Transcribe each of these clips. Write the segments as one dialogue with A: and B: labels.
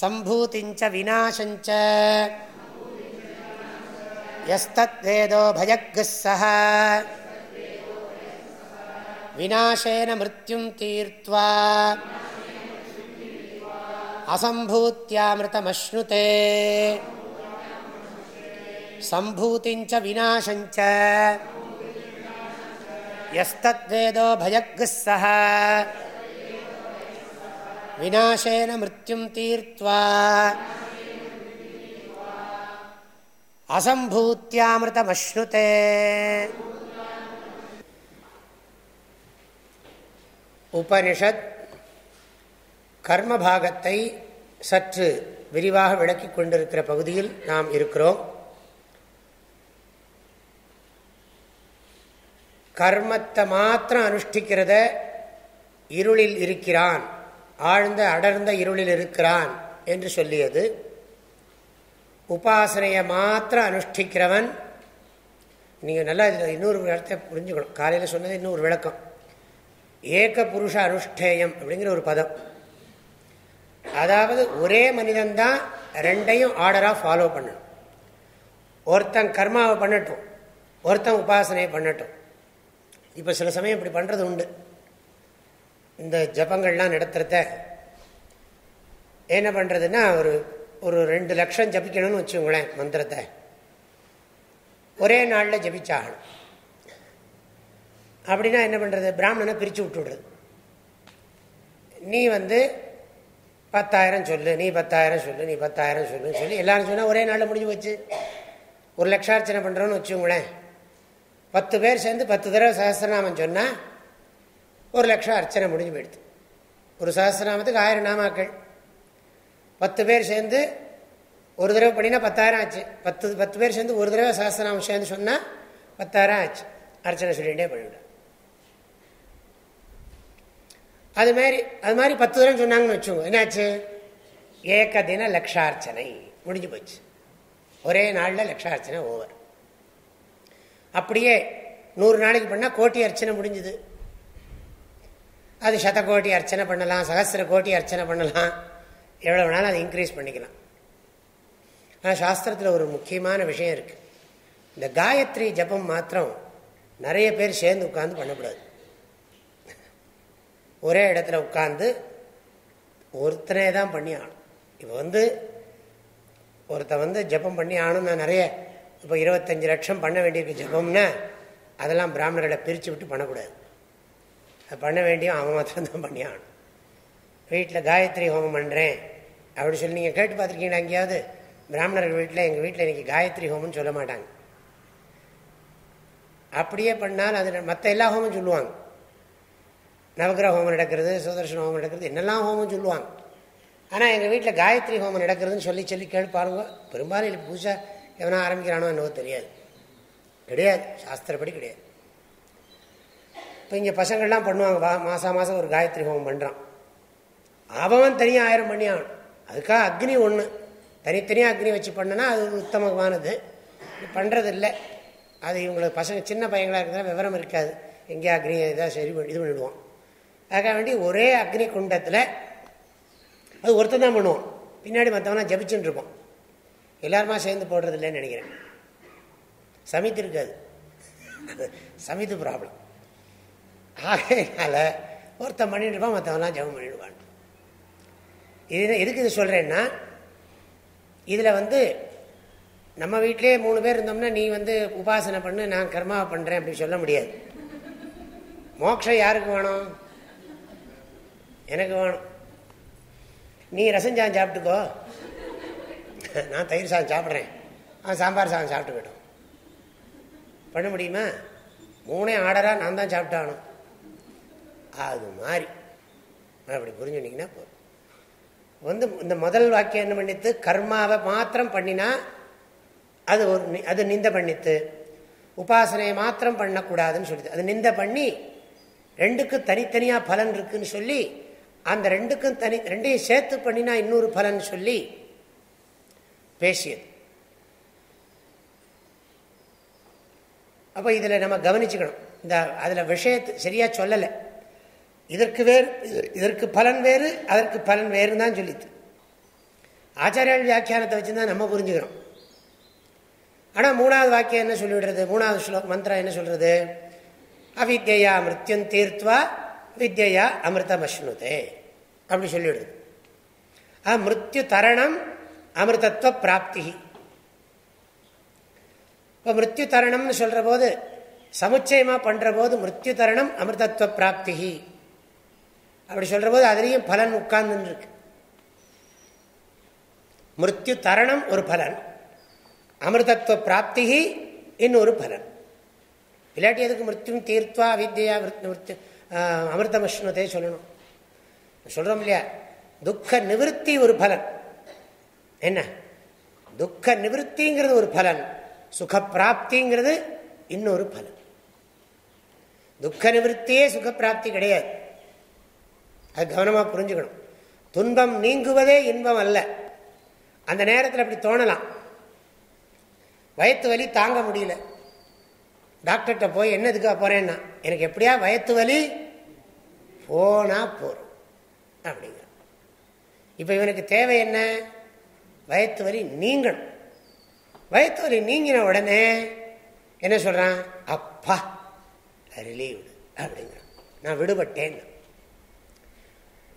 A: सम्भूतिञ्च विनाशञ्च यस्तद्वेदो भयग्ः सः विनाशेन मृत्युं तीर्त्वा असम्भूत्यामृतमश्नुते सम्भूतिञ्च विनाशञ्च यस्तद्वेदो भयग्ः सः வினாசேன மிருத்யும் தீர்த்வா. அசம்பூத்தியாமிருதமஸ்னுதே உபனிஷத் கர்மபாகத்தை சற்று விரிவாக விளக்கிக் கொண்டிருக்கிற பகுதியில் நாம் இருக்கிறோம். கர்மத்தை மாத்திரம் அனுஷ்டிக்கிறத இருளில் இருக்கிறான். ஆழ்ந்த அடர்ந்த இருளில் இருக்கிறான் என்று சொல்லியது. உபாசனையை மாத்திரம் அனுஷ்டிக்கிறவன் நீங்கள் நல்லா இதில் இன்னொரு இடத்தை புரிஞ்சுக்கணும். காலையில் சொன்னது இன்னொரு விளக்கம். ஏக புருஷ அனுஷ்டேயம் அப்படிங்கிற ஒரு பதம். அதாவது ஒரே மனிதன்தான் ரெண்டையும் ஆர்டராக ஃபாலோ பண்ணணும். ஒருத்தன் கர்மாவை பண்ணட்டும் ஒருத்தன் உபாசனையை பண்ணட்டும். இப்போ சில சமயம் இப்படி பண்ணுறது உண்டு. இந்த ஜபங்கள்லாம் நடத்துகிறத என்ன பண்ணுறதுன்னா ஒரு ஒரு ரெண்டு லட்சம் ஜபிக்கணும்னு வச்சுங்களேன் மந்திரத்தை. ஒரே நாளில் ஜபிச்சாகணும். அப்படின்னா என்ன பண்ணுறது பிராமணனை பிரித்து விட்டுடுறது நீ வந்து பத்தாயிரம் சொல்லு நீ பத்தாயிரம் சொல்லு நீ பத்தாயிரம் சொல்லுன்னு சொல்லி எல்லாரும் சொன்னால் ஒரே நாளில் முடிஞ்சு வச்சு ஒரு லட்சார்ச்சனை பண்ணுறோன்னு வச்சுங்களேன் பத்து பேர் சேர்ந்து பத்து தடவை சகசிரநாமம் சொன்னால் ஒரு லட்சம் அர்ச்சனை முடிஞ்சு போயிடுது. ஒரு சகசிரநாமத்துக்கு ஆயிரம் நாமாக்கள். பத்து பேர் சேர்ந்து ஒரு தடவை பண்ணினா பத்தாயிரம் ஆச்சு. பத்து பத்து பேர் சேர்ந்து ஒரு தடவை சகசிரநாமம் சேர்ந்து சொன்னால் பத்தாயிரம் ஆச்சு. அர்ச்சனை சொல்லிகிட்டே பண்ணிவிடும் அது மாதிரி அது மாதிரி பத்து தடவை சொன்னாங்கன்னு வச்சுக்கோங்க. என்னாச்சு? ஏக தின லட்சார்ச்சனை முடிஞ்சு போச்சு. ஒரே நாளில் லட்சார்ச்சனை ஓவர். அப்படியே நூறு நாளைக்கு பண்ணால் கோட்டி அர்ச்சனை முடிஞ்சுது. அது சத கோட்டி அர்ச்சனை பண்ணலாம் சகசிர கோட்டி அர்ச்சனை பண்ணலாம். எவ்வளோ வேணாலும் அதை இன்க்ரீஸ் பண்ணிக்கலாம். ஆனால் சாஸ்திரத்தில் ஒரு முக்கியமான விஷயம் இருக்குது இந்த காயத்ரி ஜபம் மாத்திரம் நிறைய பேர் சேர்ந்து உட்காந்து பண்ணக்கூடாது. ஒரே இடத்துல உட்காந்து ஒருத்தனே தான் பண்ணி ஆகணும். இப்போ வந்து ஒருத்த வந்து ஜபம் பண்ணி ஆகணும் நான் நிறைய இப்போ இருபத்தஞ்சி லட்சம் பண்ண வேண்டியிருக்கு ஜபம்னா அதெல்லாம் பிராமணர்களை பிரித்து விட்டு பண்ணக்கூடாது. அது பண்ண வேண்டிய அவன் மாத்திரம்தான் பண்ணியான் வீட்டில் காயத்ரி ஹோமம் பண்ணுறேன் அப்படி சொல்லி நீங்கள் கேட்டு பார்த்துருக்கீங்களா எங்கேயாவது? பிராமணர்கள் வீட்டில் எங்கள் வீட்டில் இன்றைக்கி காயத்ரி ஹோமம்னு சொல்ல மாட்டாங்க. அப்படியே பண்ணால் அது மற்ற எல்லா ஹோமும் சொல்லுவாங்க. நவகிரக ஹோமம் நடக்கிறது சுதர்சன ஹோமம் நடக்கிறது என்னெல்லாம் ஹோமம் சொல்லுவாங்க. ஆனால் எங்கள் வீட்டில் காயத்ரி ஹோமம் நடக்கிறதுன்னு சொல்லி சொல்லி கேட்பாருங்க பெரும்பாலும் இல்லை புதுசாக எவனா ஆரம்பிக்கிறானோ என்னவோ தெரியாது. கிடையாது. சாஸ்திரப்படி கிடையாது. இப்போ இங்கே பசங்கள்லாம் பண்ணுவாங்க வா மாதம் மாதம் ஒரு காயத்ரி ஹோமம் பண்ணுறான் அவன் தனியாக ஆயிரம் பண்ணி ஆகணும் அதுக்காக அக்னி ஒன்று தனித்தனியாக அக்னி வச்சு பண்ணனா அது ஒரு உத்தமமானது. பண்ணுறது இல்லை அது இவங்களுக்கு பசங்க சின்ன பையங்களாக இருக்கிறதா விவரம் இருக்காது. எங்கேயா அக்னி ஏதாவது சரி இது பண்ணிவிடுவோம் அதுக்காக வேண்டி ஒரே அக்னி குண்டத்தில் அது ஒருத்தர் தான் பண்ணுவோம் பின்னாடி மற்றவனா ஜபிச்சுன்னு இருப்போம் எல்லாருமா சேர்ந்து போடுறது இல்லைன்னு நினைக்கிறேன். சமித்து இருக்காது. சமித்து ப்ராப்ளம் ஆகையினால ஒருத்தன் பண்ணிட்டு இருப்பான் மற்றவன்லாம் ஜபம் பண்ணிடுவான். இது எதுக்கு இது சொல்கிறேன்னா இதில் வந்து நம்ம வீட்டிலே மூணு பேர் இருந்தோம்னா நீ வந்து உபாசனை பண்ணு நான் கர்மாவை பண்ணுறேன் அப்படின்னு சொல்ல முடியாது. மோட்சம் யாருக்கு வேணும்? எனக்கு வேணும். நீ ரசம் சாதம் சாப்பிட்டுக்கோ. நான் தயிர் சாதம் சாப்பிட்றேன். அவன் சாம்பார் சாதம் சாப்பிட்டு போய்ட்டோம் பண்ண முடியுமா? மூணே ஆர்டராக நான் தான் சாப்பிட்டானும் அது மாதிரி அப்படி புரிஞ்சுனீங்கன்னா போதும். வந்து இந்த முதல் வாக்கியம் என்ன பண்ணித்து? கர்மாவை மாத்திரம் பண்ணினா அது ஒரு அது நிந்த பண்ணித்து. உபாசனையை மாத்திரம் பண்ணக்கூடாதுன்னு சொல்லிது அது நிந்த பண்ணி ரெண்டுக்கும் தனித்தனியாக பலன் இருக்குன்னு சொல்லி அந்த ரெண்டுக்கும் தனி ரெண்டையும் சேர்த்து பண்ணினா இன்னொரு பலன் சொல்லி பேசியது. அப்போ இதில் நம்ம கவனிச்சுக்கணும். இந்த அதில் விஷயத்து சரியாக சொல்லலை. இதற்கு வேறு இதற்கு பலன் வேறு அதற்கு பலன் வேறுன்னு தான் சொல்லித்து ஆச்சாரியால் வியாக்கியானத்தை வச்சு தான் நம்ம புரிஞ்சுக்கிறோம். ஆனால் மூணாவது வாக்கியம் என்ன சொல்லிவிடுறது? மூணாவது ஸ்லோ மந்திரம் என்ன சொல்றது? அவித்யா மிருத்யும் தீர்த்துவா வித்யா அமிர்தம் அஷ்ணுதே அப்படி சொல்லிவிடுது. ஆ மிருத்யு தரணம் அமிர்தத்துவ பிராப்தி. இப்போ மிருத்யு தரணம்னு சொல்கிற போது சமுச்சயமாக பண்ணுற போது மிருத்யு தரணம் அமிர்தத்துவ பிராப்தி. அப்படி சொல்ற போது அதுலேயும் பலன் உட்கார்ந்து இருக்கு மிருத்யு தரணம் ஒரு பலன். அமிர்தத்துவ பிராப்தி இன்னொரு பலன். இல்லாட்டி எதுக்கு மிருத்யும் தீர்த்வா வித்யா மிருத்யு அமிர்தமஷ்ணத்தை சொல்லணும். சொல்றோம் இல்லையா? துக்க நிவர்த்தி ஒரு பலன். என்ன? துக்க நிவர்த்திங்கிறது ஒரு பலன். சுகப்பிராப்திங்கிறது இன்னொரு பலன். துக்க நிவர்த்தியே சுகப்பிராப்தி கிடையாது. அது கவனமாக புரிஞ்சுக்கணும். துன்பம் நீங்குவதே இன்பம் அல்ல. அந்த நேரத்தில் அப்படி தோணலாம். வயத்து வலி தாங்க முடியல. டாக்டர்கிட்ட போய் என்னதுக்காக போகிறேன்னா எனக்கு எப்படியா வயத்து வலி? போனால் போகும் அப்படிங்க இப்போ இவனுக்கு தேவை என்ன? வயத்து வலி நீங்கணும். வயத்து வலி நீங்கின உடனே என்ன சொல்கிறான் அப்பா ரிலீவ்டு அப்படிங்கிறான். நான் விடுபட்டேன்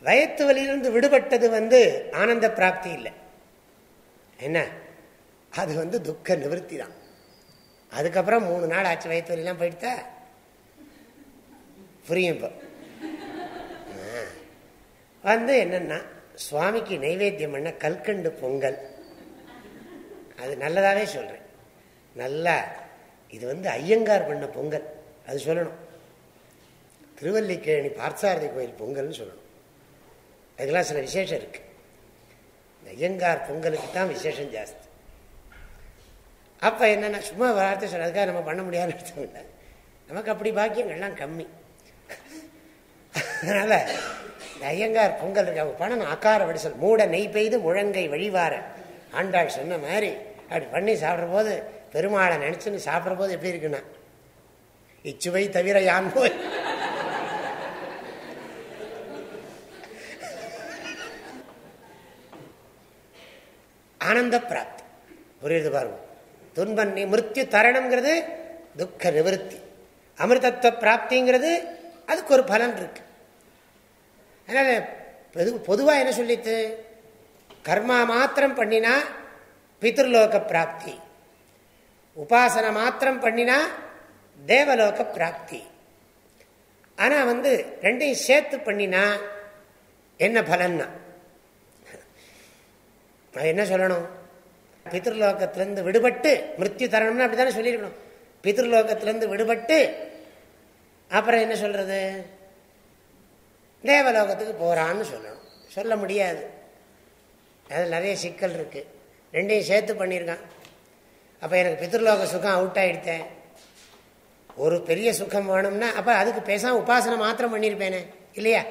A: வயத்து வலியிலிருந்து விடுபட்டது வந்து ஆனந்த பிராப்தி இல்லை. என்ன? அது வந்து துக்க நிவர்த்தி தான். அதுக்கப்புறம் மூணு நாள் ஆச்சு வயத்து வலிலாம் போயிட்டா புரியும் இப்போ. வந்து என்னன்னா சுவாமிக்கு நைவேத்தியம் பண்ண கல்கண்டு பொங்கல். அது நல்லதாகவே சொல்கிறேன் நல்லா இது வந்து ஐயங்கார் பண்ண பொங்கல். அது சொல்லணும். திருவல்லிக்கேணி பார்த்தசாரதி கோயில் பொங்கல்னு சொல்லணும். அதுக்கெல்லாம் சில விசேஷம் இருக்கு. ஐயங்கார் பொங்கலுக்கு தான் விசேஷம் ஜாஸ்தி. அப்போ என்னென்னா சும்மா வார்த்தை சொல்றதுக்காக நம்ம பண்ண முடியாதுன்னு அர்த்தம் நமக்கு அப்படி பாக்கியங்கள்லாம் கம்மி. அதனால இந்த ஐயங்கார் பொங்கல் இருக்கு அவங்க பண்ணணும். அக்கார வடிசல் மூட நெய் பெய்து முழங்கை வழிவார. ஆண்டாள் சொன்ன மாதிரி அப்படி பண்ணி சாப்பிட்ற போது பெருமாளை நினைச்சுன்னு சாப்பிட்ற போது எப்படி இருக்குன்னா இச்சுவை தவிர யான் போய் ஆனந்த பிராப்தி. புரியுது பாருங்க. துன்பம் மிருத்யு தரணம்ங்கிறது துக்க நிவர்த்தி. அமிர்தத்துவ பிராப்திங்கிறது அதுக்கு ஒரு பலன் இருக்கு. அதனால பொதுவாக என்ன சொல்லித்து கர்மா மாத்திரம் பண்ணினா பித்ருலோக பிராப்தி. உபாசனை மாத்திரம் பண்ணினா தேவலோக பிராப்தி. ஆனால் வந்து ரெண்டையும் சேர்த்து பண்ணினா என்ன பலன்னா? என்ன சொல்லணும்? பித்ருலோகத்திலேருந்து விடுபட்டு மிருத்யு தரணும்னு அப்படி தானே சொல்லியிருக்கணும். பித்ருலோகத்திலேருந்து விடுபட்டு அப்புறம் என்ன சொல்றது? தேவலோகத்துக்கு போகிறான்னு சொல்லணும். சொல்ல முடியாது. அதில் நிறைய சிக்கல் இருக்கு. ரெண்டையும் சேர்த்து பண்ணியிருக்கான். அப்போ எனக்கு பித்ருலோக சுகம் அவுட் ஆகிடுத்தேன் ஒரு பெரிய சுகம் வேணும்னா அப்போ அதுக்கு பேசாமல் உபாசனை மாத்திரம் பண்ணியிருப்பேனே. இல்லையா?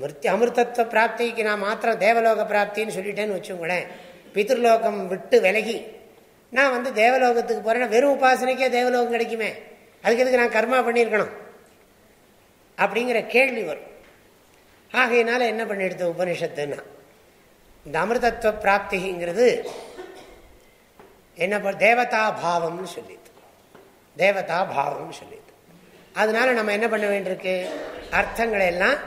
A: மிருத்தி அமிர்தத்துவ பிராப்திக்கு நான் மாத்திரம் தேவலோக பிராப்தின்னு சொல்லிட்டேன்னு வச்சுங்களேன் பித்ருலோகம் விட்டு விலகி நான் வந்து தேவலோகத்துக்கு போகிறேன்னா வெறும் உபாசனைக்கே தேவலோகம் கிடைக்குமே. அதுக்கு எதுக்கு நான் கர்மா பண்ணியிருக்கணும்? அப்படிங்கிற கேள்வி வரும். ஆகையினால என்ன பண்ணிடுது உபனிஷத்துன்னா இந்த அமிர்தத்துவ பிராப்திங்கிறது என்ன தேவதா பாவம்னு சொல்லிது தேவதா பாவம்னு சொல்லிது அதனால நம்ம என்ன பண்ண வேண்டியிருக்கு? அர்த்தங்களை எல்லாம்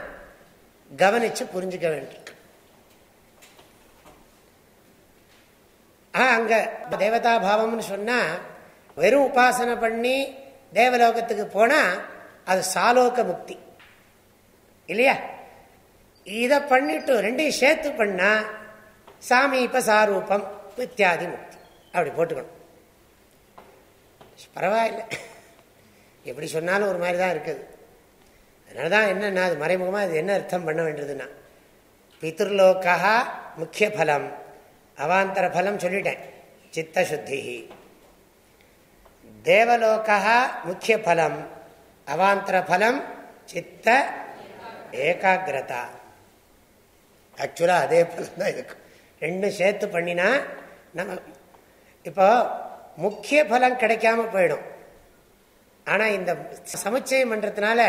A: கவனிச்சு புரிஞ்சுக்க வேண்டியிருக்கு. அங்க தேவதா பாவம்னு சொன்னா வெறும் உபாசனை பண்ணி தேவலோகத்துக்கு போனா அது சாலோக முக்தி. இல்லையா? இதை பண்ணிட்டு ரெண்டையும் சேர்த்து பண்ணா சாமீப சாரூபம் இத்தியாதி முக்தி. அப்படி போட்டுக்கணும். பரவாயில்ல. எப்படி சொன்னாலும் ஒரு மாதிரி தான் இருக்குது. அதனால தான் என்னன்னா அது மறைமுகமாக அது என்ன அர்த்தம் பண்ண வேண்டியதுன்னா பித்ருலோக்கா முக்கிய பலம் அவாந்தர பலம் சொல்லிட்டேன் சித்தசுத்தி தேவலோகா முக்கிய பலம் அவாந்தர பலம் சித்த ஏகாகிரதா. ஆக்சுவலாக அதே பலம் தான் இருக்கும் ரெண்டும் சேர்த்து பண்ணினா நம்ம இப்போ முக்கிய பலம் கிடைக்காம போயிடும். ஆனால் இந்த சமுச்சயம் பண்ணுறதுனால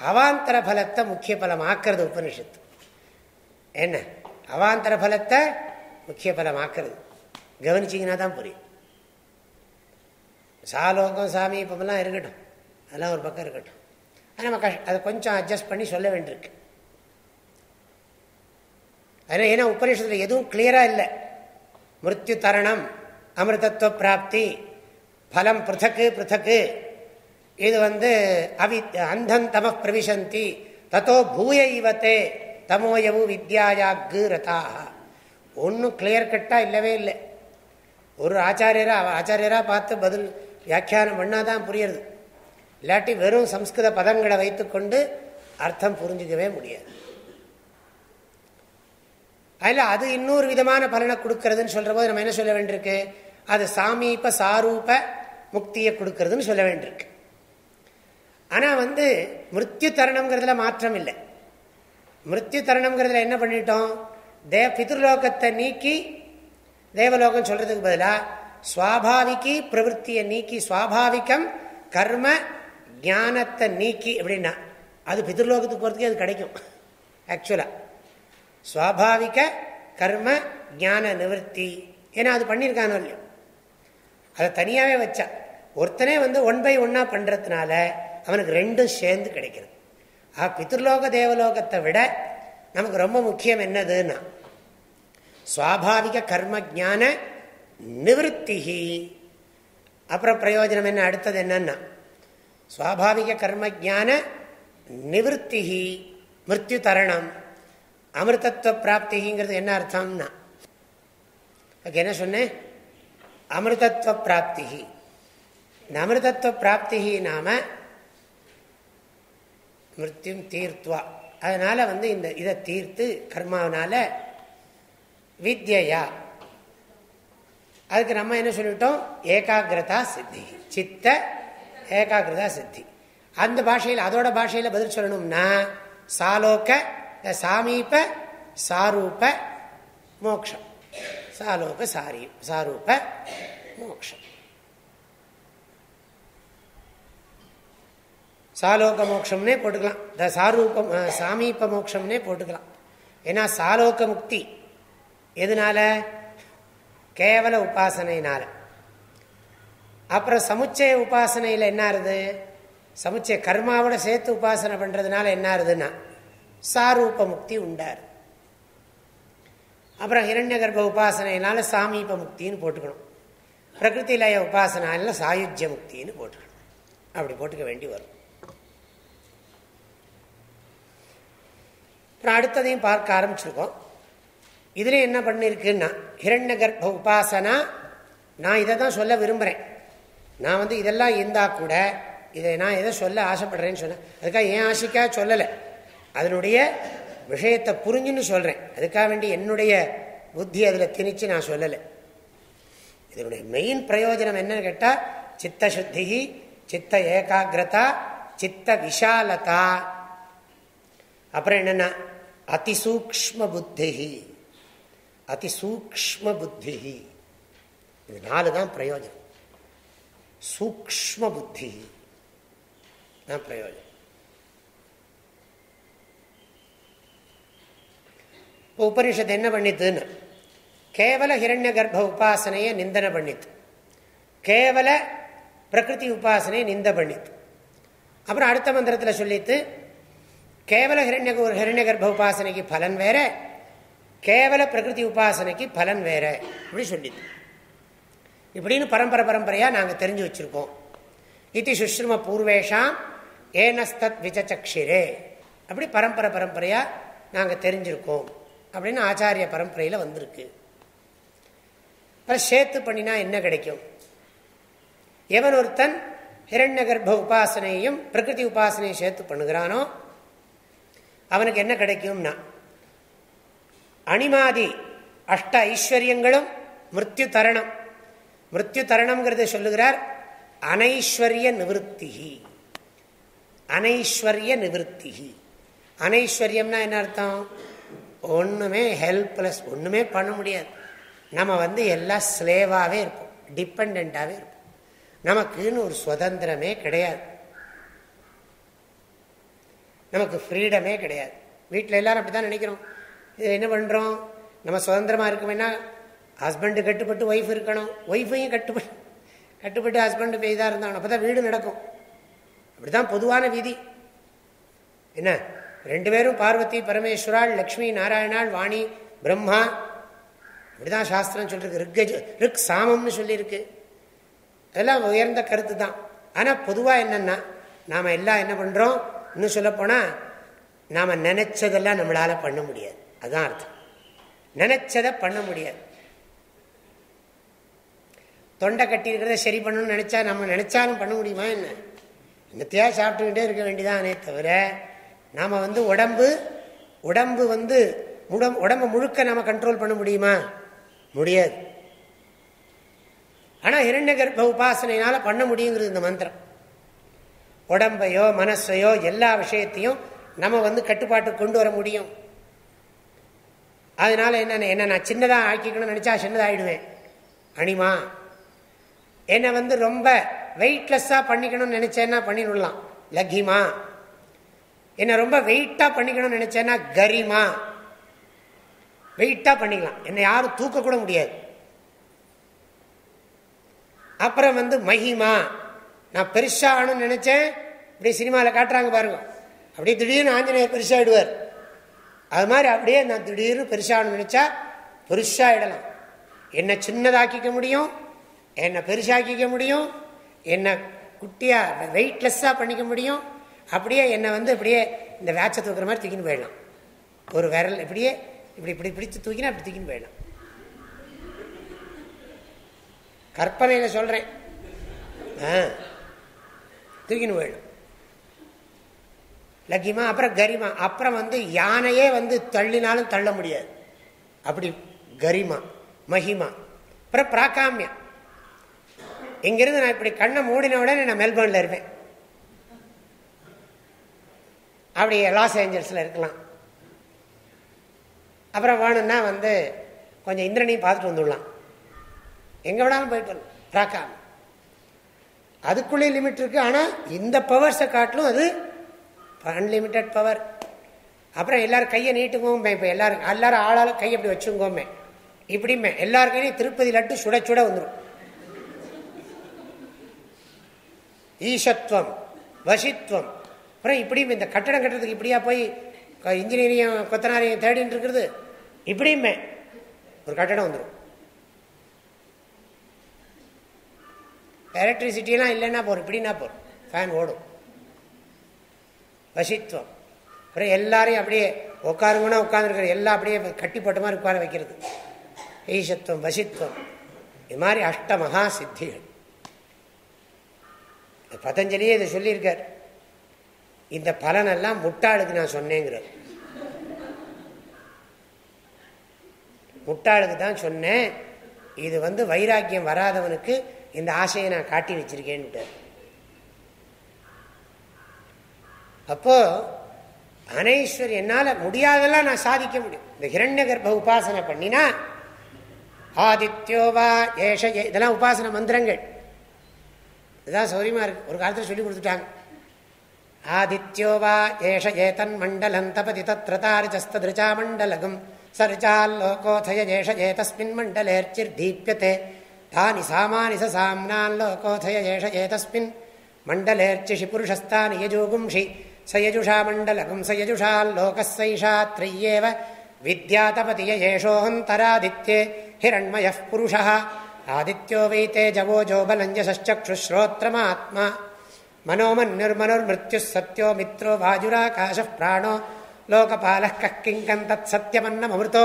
A: அவாந்தர பலத்தை முக்கிய பலம் ஆக்கிறது உபனிஷத்து. என்ன? அவாந்தர பலத்தை முக்கிய பலம் ஆக்கிறது கவனிச்சிங்கன்னா தான் புரியும். சாலோகம் சாமி இப்பமெல்லாம் இருக்கட்டும். அதெல்லாம் ஒரு பக்கம் இருக்கட்டும். நம்ம கஷ் அதை கொஞ்சம் அட்ஜஸ்ட் பண்ணி சொல்ல வேண்டியிருக்கு. அதனால் ஏன்னா உபநிஷத்தில் எதுவும் கிளியராக இல்லை. மிருத்யு தரணம் அமிர்தத்துவ பிராப்தி பலம் பிருத்தக்கு பிருத்தக்கு இது வந்து அவி அந்தன் தம பிரவிசந்தி. தத்தோ பூய இவத்தே தமோயவு வித்யாயாக்கு ரதாக ஒன்றும் கிளியர் கட்டாக இல்லவே இல்லை. ஒரு ஆச்சாரியராக ஆச்சாரியராக பார்த்து பதில் வியாக்கியானம் பண்ணாதான் புரியுறது. இல்லாட்டி வெறும் சம்ஸ்கிருத பதங்களை வைத்துக்கொண்டு அர்த்தம் புரிஞ்சுக்கவே முடியாது. அதில் அது இன்னொரு விதமான பலனை கொடுக்கறதுன்னு சொல்கிற போது நம்ம என்ன சொல்ல வேண்டியிருக்கு? அது சாமீப சாரூப முக்தியை கொடுக்கறதுன்னு சொல்ல வேண்டியிருக்கு. ஆனால் வந்து மிருத்யு தருணம்ங்கிறதுல மாற்றம் இல்லை மிருத்யு தருணம்ங்கிறதுல என்ன பண்ணிட்டோம்? தே பித்ருலோகத்தை நீக்கி தேவலோகம் சொல்றதுக்கு பதிலாக சுவாபாவிக்கி பிரவருத்தியை நீக்கி சுவாபாவிகம் கர்ம ஞானத்தை நீக்கி அப்படின்னா அது பித்ருலோகத்துக்கு போகிறதுக்கே அது கிடைக்கும் ஆக்சுவலாக சுவாபாவிக கர்ம ஞான நிவர்த்தி. ஏன்னா அது பண்ணியிருக்கானோ இல்லையோ? அதை தனியாகவே வச்சா. ஒருத்தனே வந்து ஒன் பை ஒன்னாக பண்ணுறதுனால அவனுக்கு ரெண்டும் சேர்ந்து கிடைக்கிறது. ஆ பித்ருலோக தேவலோகத்தை விட நமக்கு ரொம்ப முக்கியம் என்னதுன்னா சுவாபாவிக கர்ம ஜான நிவத்தி அப்புறம் பிரயோஜனம் என்ன? அடுத்தது என்னன்னா சுவாபாவிக கர்ம ஜான நிவத்தி மிருத்யு தரணம். அமிர்தத்துவ பிராப்திங்கிறது என்ன அர்த்தம்னா என்ன சொன்னேன்? அமிர்தத்துவ பிராப்தி இந்த அமிர்தத்துவ பிராப்தி நாம மிருத்யும் தீர்த்துவா அதனால வந்து இந்த இதை தீர்த்து கர்மாவனால வித்யா அதுக்கு நம்ம என்ன சொல்லிட்டோம்? ஏகாகிரதா சித்தி. சித்த ஏகாகிரதா சித்தி. அந்த பாஷையில் அதோட பாஷையில் பதில் சொல்லணும்னா சாலோக்க சாமீப சாரூப மோக்ஷம். சாலோக சாரி சாரூப மோக்ஷம். சாலோக மோக்ஷம்னே போட்டுக்கலாம். த சாரூபம் சாமீப மோக்ஷம்னே போட்டுக்கலாம். ஏன்னா சாலோக முக்தி எதனால? கேவல உபாசனையினால அப்புறம் சமுச்சய உபாசனையில் என்ன ஆறுது சமுச்சய கர்மாவோட சேர்த்து உபாசனை பண்ணுறதுனால என்ன ஆறுதுன்னா சாரூப முக்தி உண்டாரு. அப்புறம் இரண்ய கர்ப்ப உபாசனையினால சாமீப முக்தின்னு போட்டுக்கணும். பிரகிருதி லய உபாசனால சாயுஜ்ய முக்தின்னு போட்டுக்கணும். அப்படி போட்டுக்க வேண்டி வரும். அப்புறம் அடுத்ததையும் பார்க்க ஆரம்பிச்சிருக்கோம். இதுல என்ன பண்ணிருக்குன்னா ஹிரண்ய கர்ப்ப உபாசனா நான் இதை தான் சொல்ல விரும்புகிறேன் நான் வந்து இதெல்லாம் இருந்தால் கூட இதை நான் எதை சொல்ல ஆசைப்படுறேன்னு சொன்னேன். அதுக்காக ஏன் ஆசைக்காக சொல்லலை. அதனுடைய விஷயத்தை புரிஞ்சுன்னு சொல்கிறேன் அதுக்காக வேண்டி என்னுடைய புத்தி அதில் திணிச்சு நான் சொல்லலை. இதனுடைய மெயின் பிரயோஜனம் என்னன்னு கேட்டால் சித்த சுத்தி சித்த ஏகாகிரதா சித்த விஷாலதா. அப்புறம் என்னென்னா அதிசூக்ம புத்தி அதிசூக்ம புத்தி இது நாலு தான் பிரயோஜனம். சூக்ம புத்தி தான் பிரயோஜனம். இப்போ உபனிஷத்து என்ன பண்ணித்துன்னு? கேவல ஹிரண்ய கர்ப்ப உபாசனையை நிந்தனை பண்ணித்து. கேவல பிரகிருதி உபாசனையை நிந்த பண்ணித்து. அப்புறம் அடுத்த மந்திரத்தில் சொல்லித்து கேவல ஹிரண்ய ஹிரண்ய கர்ப்ப உபாசனைக்கு பலன் வேற கேவல பிரகிருதி உபாசனைக்கு பலன் வேற அப்படி சொல்லிது இப்படின்னு பரம்பரை பரம்பரையாக நாங்கள் தெரிஞ்சு வச்சுருக்கோம் இது சுஷ்ரும பூர்வேஷாம் ஏனஸ்தத் விஜச்சக்ஷிரே அப்படி பரம்பரை பரம்பரையாக நாங்கள் தெரிஞ்சிருக்கோம் அப்படின்னு ஆச்சாரிய பரம்பரையில் வந்திருக்கு சேர்த்து பண்ணினா என்ன கிடைக்கும் எவன் ஒருத்தன் ஹிரண்ய கர்ப்ப உபாசனையும் பிரகிருதி உபாசனையும் சேர்த்து பண்ணுகிறானோ அவனுக்கு என்ன கிடைக்கும்னா அணிமாதி அஷ்ட ஐஸ்வர்யங்களும் மிருத்யு தரணம் மிருத்யு தரணம்ங்கிறத சொல்லுகிறார் அனைஸ்வர்ய நிவத்தி அனைஸ்வர்ய நிவத்தி அனைஸ்வர்யம்னா என்ன அர்த்தம்? ஒன்றுமே ஹெல்ப்லெஸ் ஒன்றுமே பண்ண முடியாது. நம்ம வந்து எல்லாம் ஸ்லேவாகவே இருப்போம் டிபெண்ட்டாகவே இருப்போம். நமக்குன்னு ஒரு சுதந்திரமே கிடையாது. நமக்கு ஃப்ரீடமே கிடையாது. வீட்டில் எல்லாரும் அப்படி தான் நினைக்கிறோம். இது என்ன பண்ணுறோம் நம்ம சுதந்திரமாக இருக்கோம்னா ஹஸ்பண்டு கட்டுப்பட்டு ஒய்ஃப் இருக்கணும். ஒய்ஃபையும் கட்டுப்பட்டு கட்டுப்பட்டு ஹஸ்பண்டு பெய்தாக இருந்தாங்க அப்போ தான் வீடு நடக்கும். அப்படி தான் பொதுவான விதி. என்ன? ரெண்டு பேரும் பார்வதி பரமேஸ்வரால் லக்ஷ்மி நாராயணாள் வாணி பிரம்மா. இப்படிதான் சாஸ்திரம் சொல்லிருக்கு. ரிக்கஜ ரிக் சாமம்னு சொல்லியிருக்கு. அதெல்லாம் உயர்ந்த கருத்து தான் ஆனால் பொதுவாக என்னென்னா நாம் எல்லாம் என்ன பண்ணுறோம் இன்னும் சொல்லப்போனால் நாம் நினச்சதெல்லாம் நம்மளால் பண்ண முடியாது. அதுதான் அர்த்தம். நினச்சதை பண்ண முடியாது. தொண்டை கட்டியிருக்கிறத சரி பண்ணணும்னு நினச்சா நம்ம நினச்சாலும் பண்ண முடியுமா என்ன? என்னத்தையா சாப்பிட்டுக்கிட்டே இருக்க வேண்டியதானே தவிர நாம் வந்து உடம்பு உடம்பு வந்து உடம்பு உடம்பு முழுக்க நம்ம கண்ட்ரோல் பண்ண முடியுமா? முடியாது. ஆனால் இரண்ய கர்ப்ப உபாசனையினால் பண்ண முடியுங்கிறது இந்த மந்திரம். உடம்பையோ மனசையோ எல்லா விஷயத்தையும் நம்ம வந்து கட்டுப்பாட்டு கொண்டு வர முடியும். அதனால என்ன என்ன நான் சின்னதாக ஆக்கிக்கணும்னு நினச்சா சின்னதாக ஆகிடுவேன் அனிமா என்னை வந்து ரொம்ப வெயிட்லெஸ்ஸாக பண்ணிக்கணும்னு நினச்சேன்னா பண்ணிவிடலாம் லக்கிமா என்னை ரொம்ப வெயிட்டாக பண்ணிக்கணும்னு நினச்சேன்னா கரிமா. வெயிட்டாக பண்ணிக்கலாம். என்னை யாரும் தூக்கக்கூட முடியாது. அப்புறம் வந்து மகிமா. நான் பெருசாகணும்னு நினச்சேன். இப்படி சினிமாவில் காட்டுறாங்க பாருங்க. அப்படியே திடீர்னு ஆஞ்சநேயர் பெருசாகிடுவார் அது மாதிரி அப்படியே நான் திடீர்னு பெருசாகணும்னு நினச்சா பெருசாகிடலாம் என்னை சின்னதாக்கிக்க முடியும். என்னை பெருசாக்கிக்க முடியும். என்னை குட்டியாக வெயிட்லெஸ்ஸாக பண்ணிக்க முடியும். அப்படியே என்னை வந்து அப்படியே இந்த வேட்சை தூக்குற மாதிரி தூக்கின்னு போயிடலாம். ஒரு விரல் இப்படியே இப்படி இப்படி பிடிச்சு தூக்கினா அப்படி தூக்கின்னு போயிடலாம். கற்பனையில் சொல்கிறேன் ஆ. தூக்கின்னு போயிடும். லக்கிமா அப்புறம் கரிமா. அப்புறம் வந்து யானையே வந்து தள்ளினாலும் தள்ள முடியாது. அப்படி கரிமா மகிமா அப்புறம் பிராக்காமியம் இங்கிருந்து நான் இப்படி கண்ணை மூடின உடனே நான் மெல்பர்னில் இருப்பேன். அப்படி லாஸ் ஏஞ்சல்ஸில் இருக்கலாம். அப்புறம் வேணும்னா வந்து கொஞ்சம் இந்திரனையும் பார்த்துட்டு வந்துடலாம். எங்கே வேணாலும் போயிட்டு வரலாம். ராக்காம அதுக்குள்ளே லிமிட் இருக்கு. ஆனால் இந்த பவர்ஸை காட்டிலும் அது அன்லிமிட்டட் பவர் அப்புறம் எல்லாரும் கையை நீட்டுங்கோமே. இப்போ எல்லாரும் எல்லாரும் ஆளாலும் கையை அப்படி வச்சுங்கோமே. இப்படிமே எல்லாருக்கையும் திருப்பதி லட்டு சுட சுட வந்துடும் ஈஷத்துவம் வசித்துவம். அப்புறம் இப்படியும் இந்த கட்டடம் கட்டுறதுக்கு இப்படியா போய் இன்ஜினியரிங் கொத்தனாரையும் தேடின்னு இருக்கிறது. இப்படியுமே ஒரு கட்டடம் வந்துடும் எலக்ட்ரிசிட்டியெல்லாம் இல்லைன்னா போகிறோம் இப்படின்னா போகிறோம் ஃபேன் ஓடும். வசித்துவம். அப்புறம் எல்லாரையும் அப்படியே உட்காருங்கன்னா உட்காந்துருக்கிற எல்லாம் அப்படியே கட்டிப்பட்ட மாதிரி உட்கார வைக்கிறது. ஈசத்துவம் வசித்துவம். இது மாதிரி அஷ்ட மகா சித்திகள். பதஞ்சலியே இதை சொல்லியிருக்கார். இந்த பலனெல்லாம் முட்டாளுக்கு நான் சொன்னேங்கிறார். முட்டாளுக்கு தான் சொன்னேன். இது வந்து வைராக்கியம் வராதவனுக்கு இந்த ஆசையை நான் காட்டி வச்சிருக்கேன்ட்டு அப்போ அனைஸ்வர் என்னால் முடியாதெல்லாம் நான் சாதிக்க முடியும். இந்த ஹிரண்ய கர்ப்ப உபாசனை பண்ணினா ஆதித்யோவா ஏஷ இதெல்லாம் உபாசன மந்திரங்கள். இதுதான் சௌரியமா இருக்கு. ஒரு காலத்தில் சொல்லி கொடுத்துட்டாங்க. ஆதித்யோவா ஏஷ ஏதன் மண்டலம் தபதி தத்ரதாரிச்சஸ்திருச்சா மண்டலகம் சர்ச்சால்லோகோதய ஏஷ ஏதஸ்மின் மண்டலேர்ச்சிர்தீப்யத்தை தானி சாமானி சாம்னால்லோகோதய ஏஷ ஏதஸ்மின் மண்டலேர்ச்சிஷி புருஷஸ்தானி யஜூகும்ஷி சயஜுஷா மண்டலகும் சயஜுஷால்லோகசைஷா த்ரையேவ வித்யாதபதிய ஏஷோஹந்தராதித்யே ஹிரண்மய புருஷா ஆதித்யோ வை தேஜவோ ஜோபலஞ்சசச்சுஸ்ரோத்திரமாத்மா மனோமன்யுர்மனுர்மிருத்யு சத்யோ மித்ரோ வாஜுராகாஷ பிராணோ லோகபால கிங்கன் தத் சத்தியமன்னமருத்தோ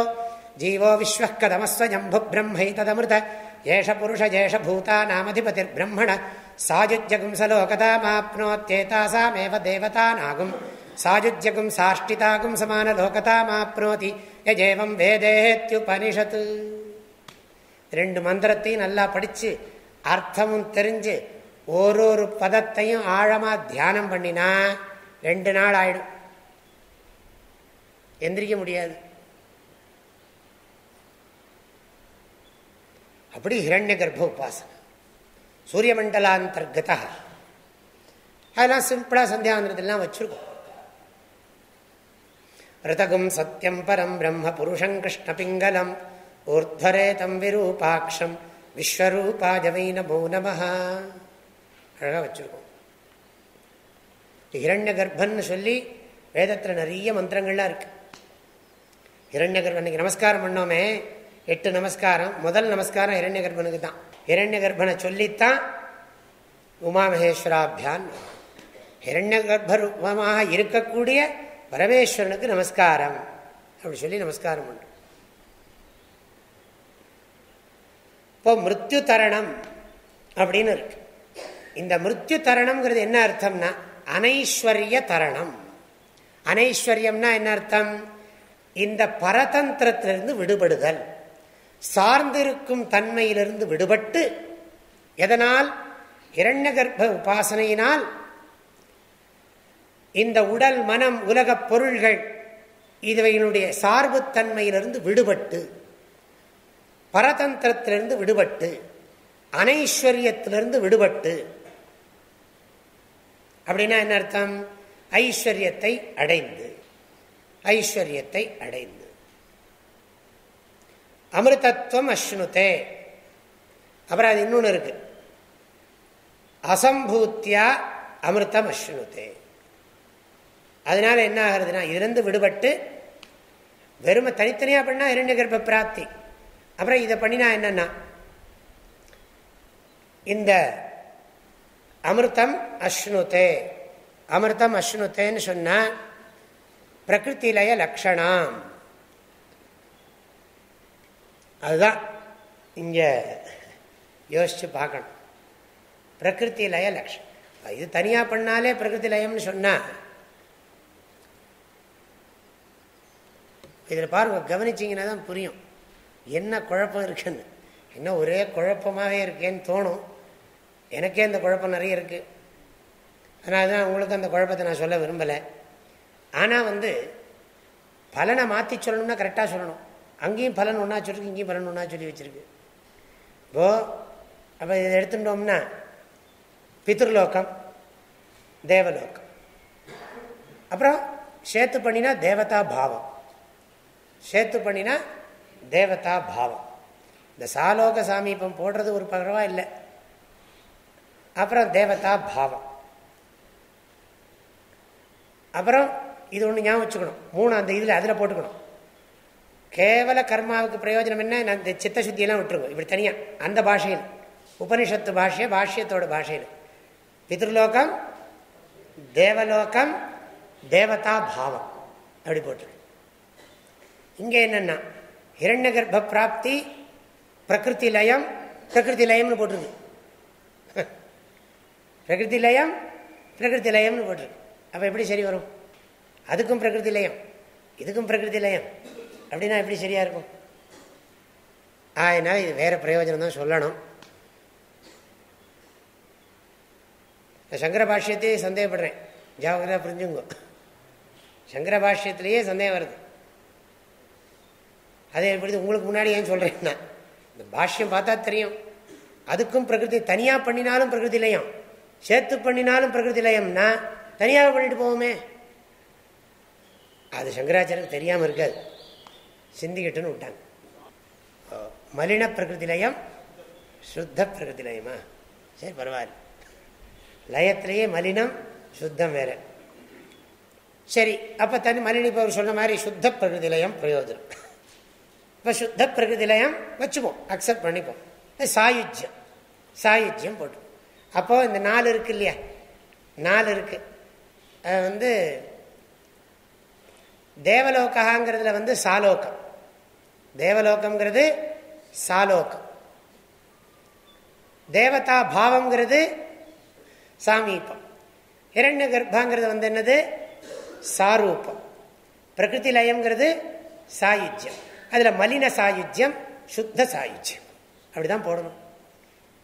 A: ஜீவோ விஸ்வ கதமஸ்வஜம்பு பிரம்மைதமருத ஏஷ புருஷ ஏஷ பூதா நாமதிபதிர் பிரம்மண சாஜுஜகும் சலோகதாமாப்னோத்யேதாசாமேவ தேவதானாகும் சாஜுஜகும் சாஷ்டிதாகும் சமான லோகதாமாப்னோதி யஜேவம் வேதேத்யுபனிஷத் ரெண்டு மந்திரத்தையும் நல்லா படித்து அர்த்தமும் தெரிஞ்சு ஒரு ஒரு பதத்தையும் ஆழமாக தியானம் பண்ணினா ரெண்டு நாள் ஆயிடும் எந்திரிக்க முடியாது அப்படி ஹிரண்ய கர்ப்ப உபாசனம் சூரிய மண்டலாந்தர்கதா அதெல்லாம் சிம்பிளா சந்தியாந்திரத்திலாம் வச்சிருக்கோம். ரிதகும் சத்தியம் பரம் பிரம்ம புருஷம் கிருஷ்ணபிங்கலம் ஊர்த்வரேதம் விரூபாட்சம் விஸ்வரூபாஜவை நமோ நம அழகாக வச்சிருக்கோம். ஹிரண்ய கர்ப்பன்னு சொல்லி வேதத்தில் நிறைய மந்திரங்கள்லாம் இருக்கு. ஹிரண்ய கர்ப்பன் நமஸ்காரம் பண்ணோமே எட்டு நமஸ்காரம். முதல் நமஸ்காரம் இரண்ய கர்ப்பனுக்கு தான் இரண்ய கர்ப்பனை சொல்லித்தான் உமாமகேஸ்வராபியான். இரண்ய கர்ப்பமாக இருக்கக்கூடிய பரமேஸ்வரனுக்கு நமஸ்காரம். அப்படி சொல்லி நமஸ்காரம் உண்டு. இப்போ மிருத்யு தரணம் அப்படின்னு இருக்கு. இந்த மிருத்யு தரணம்ங்கிறது என்ன அர்த்தம்னா அனைஸ்வர்ய தரணம். அனைஸ்வர்யம்னா என்ன அர்த்தம்? இந்த பரதந்திரத்திலிருந்து விடுபடுதல். சார்ந்திருக்கும் தன்மையிலிருந்து விடுபட்டு எதனால்? இரண்ய கர்ப்ப உபாசனையினால் இந்த உடல் மனம் உலகப் பொருள்கள் இதுவையினுடைய சார்புத்தன்மையிலிருந்து விடுபட்டு பரதந்திரத்திலிருந்து விடுபட்டு அனைஸ்வர்யத்திலிருந்து விடுபட்டு அப்படின்னா என்ன அர்த்தம்? ஐஸ்வர்யத்தை அடைந்து ஐஸ்வர்யத்தை அடைந்து. அமிர்தத்துவம் அஸ்னுதே அப்புறம் அது இன்னொன்று இருக்கு. அசம்பூத்தியா அமிர்தம் அஸ்னுதே அதனால என்ன ஆகுறதுன்னா இதுலேருந்து விடுபட்டு வெறுமை தனித்தனியாக பண்ணால் இரண்டு கர்ப்ப பிராப்தி. அப்புறம் இதை பண்ணினா என்னன்னா இந்த அமிர்தம் அஸ்னுதே அமிர்தம் அஸ்னுத்தேன்னு சொன்னால் பிரகிருத்திலய லக்ஷணம். அதுதான் இங்கே யோசிச்சு பார்க்கணும். பிரகிருதி லய லக்ஷம் இது தனியாக பண்ணாலே பிரகிருதி லயம்னு சொன்னால் இதில் பாருங்க கவனிச்சிங்கன்னா தான் புரியும். என்ன குழப்பம் இருக்குன்னு. என்ன ஒரே குழப்பமாகவே இருக்கேன்னு தோணும். எனக்கே இந்த குழப்பம் நிறைய இருக்குது அதனால தான் உங்களுக்கு அந்த குழப்பத்தை நான் சொல்ல விரும்பலை. ஆனால் வந்து பலனை மாற்றி சொல்லணும்னா கரெக்டாக சொல்லணும். அங்கேயும் பலன் ஒன்றா சொல்லிருக்கு இங்கேயும் பலன் ஒன்றா சொல்லி வச்சுருக்கு. இப்போ அப்போ இதை எடுத்துட்டோம்னா பித்ருலோகம் தேவலோகம். அப்புறம் சேத்து பண்ணினா தேவதா பாவம். சேத்து பண்ணினா தேவதா பாவம். இந்த சாலோக சாமீபம் போடுறது ஒரு பரவா இல்லை. அப்புறம் தேவதா பாவம். அப்புறம் இது ஒன்று ஞாபகம் வச்சுக்கணும். மூணு அந்த இதில் அதில் போட்டுக்கணும். கேவல கர்மாவுக்கு பிரயோஜனம் என்ன? இந்த சித்த சுத்தியெல்லாம் விட்டுருவோம் இப்படி தனியாக அந்த பாஷையில். உபனிஷத்து பாஷை பாஷ்யத்தோட பாஷையில். பித்ருலோகம் தேவலோகம் தேவதா பாவம். அப்படி போட்டிருக்கு இங்கே என்னென்னா இரண்ய கர்ப்ப பிராப்தி பிரகிருதி லயம் பிரகிருதி லயம்னு போட்டிருக்கு. பிரகிருதி லயம் பிரகிருதி லயம்னு போட்டிருக்கு. அப்போ எப்படி சரி வரும்? அதுக்கும் பிரகிருதி லயம் இதுக்கும் பிரகிருதி லயம். அப்படின்னா எப்படி சரியா இருக்கும்? அதனால இது வேற பிரயோஜனம் தான் சொல்லணும். சங்கர பாஷ்யத்தையே சந்தேகப்படுறேன். ஜாகிரதா புரிஞ்சுங்க. சங்கர பாஷ்யத்திலேயே சந்தேகம் வருது. அதே எப்படி உங்களுக்கு முன்னாடி ஏன் சொல்றேன்னா இந்த பாஷ்யம் பார்த்தா தெரியும். அதுக்கும் பிரகிருதி தனியா பண்ணினாலும் பிரகிருதி லயம் சேர்த்து பண்ணினாலும் பிரகிருதி லயம்னா தனியாக பண்ணிட்டு போவோமே. அது சங்கராச்சாரியருக்கு தெரியாமல் இருக்காது. சிந்திக்கிட்டுன்னு விட்டாங்க. மலின பிரகிருதி லயம் சுத்த பிரகிருதி லயமா? சரி பரவாயில்ல. லயத்திலேயே மலினம் சுத்தம் வேற. சரி அப்போ தனி மலினி இப்போ சொன்ன மாதிரி சுத்த பிரகிருதி லயம் பிரயோஜனம். இப்போ சுத்த பிரகிருதி லயம் வச்சுப்போம் அக்செப்ட் பண்ணிப்போம். சாயுஜ்யம். சாயுஜ்யம் போட்டு. அப்போது இந்த நாலு இருக்கு இல்லையா? நாலு இருக்கு. வந்து தேவலோகாங்கிறதுல வந்து சாலோகம். தேவலோகம்ங்கிறது சாலோகம். தேவதா பாவம்ங்கிறது சாமீபம். இரண்ய கர்ப்பாங்கிறது வந்து என்னது? சாரூபம். பிரகிருதி லயம்ங்கிறது சாயுஜ்யம். அதில் மலின சாயுஜ்யம் சுத்த சாயுஜ்யம். அப்படிதான் போடணும்.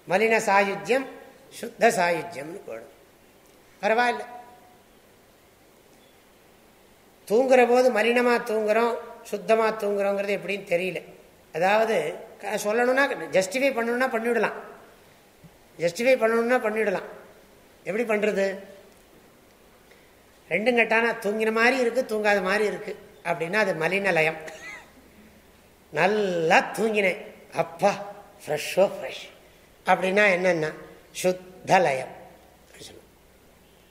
A: மலின சாயுஜ்யம் சுத்த சாயுஜ்யம்னு போடணும். பரவாயில்ல. தூங்குற போது மலினமாக தூங்குறோம். சுத்தமாக தூங்குறோங்கிறது எப்படின்னு தெரியல. அதாவது சொல்லணும்னா ஜஸ்டிஃபை பண்ணணும்னா பண்ணிவிடலாம். ஜஸ்டிஃபை பண்ணணும்னா பண்ணிவிடலாம். எப்படி பண்ணுறது ரெண்டும் கட்டானா தூங்கின மாதிரி இருக்குது தூங்காத மாதிரி இருக்குது அப்படின்னா அது மலினலயம் நல்லா தூங்கினேன். அப்பா ஃப்ரெஷ்ஷோ ஃப்ரெஷ் அப்படின்னா என்னென்னா சுத்தலயம்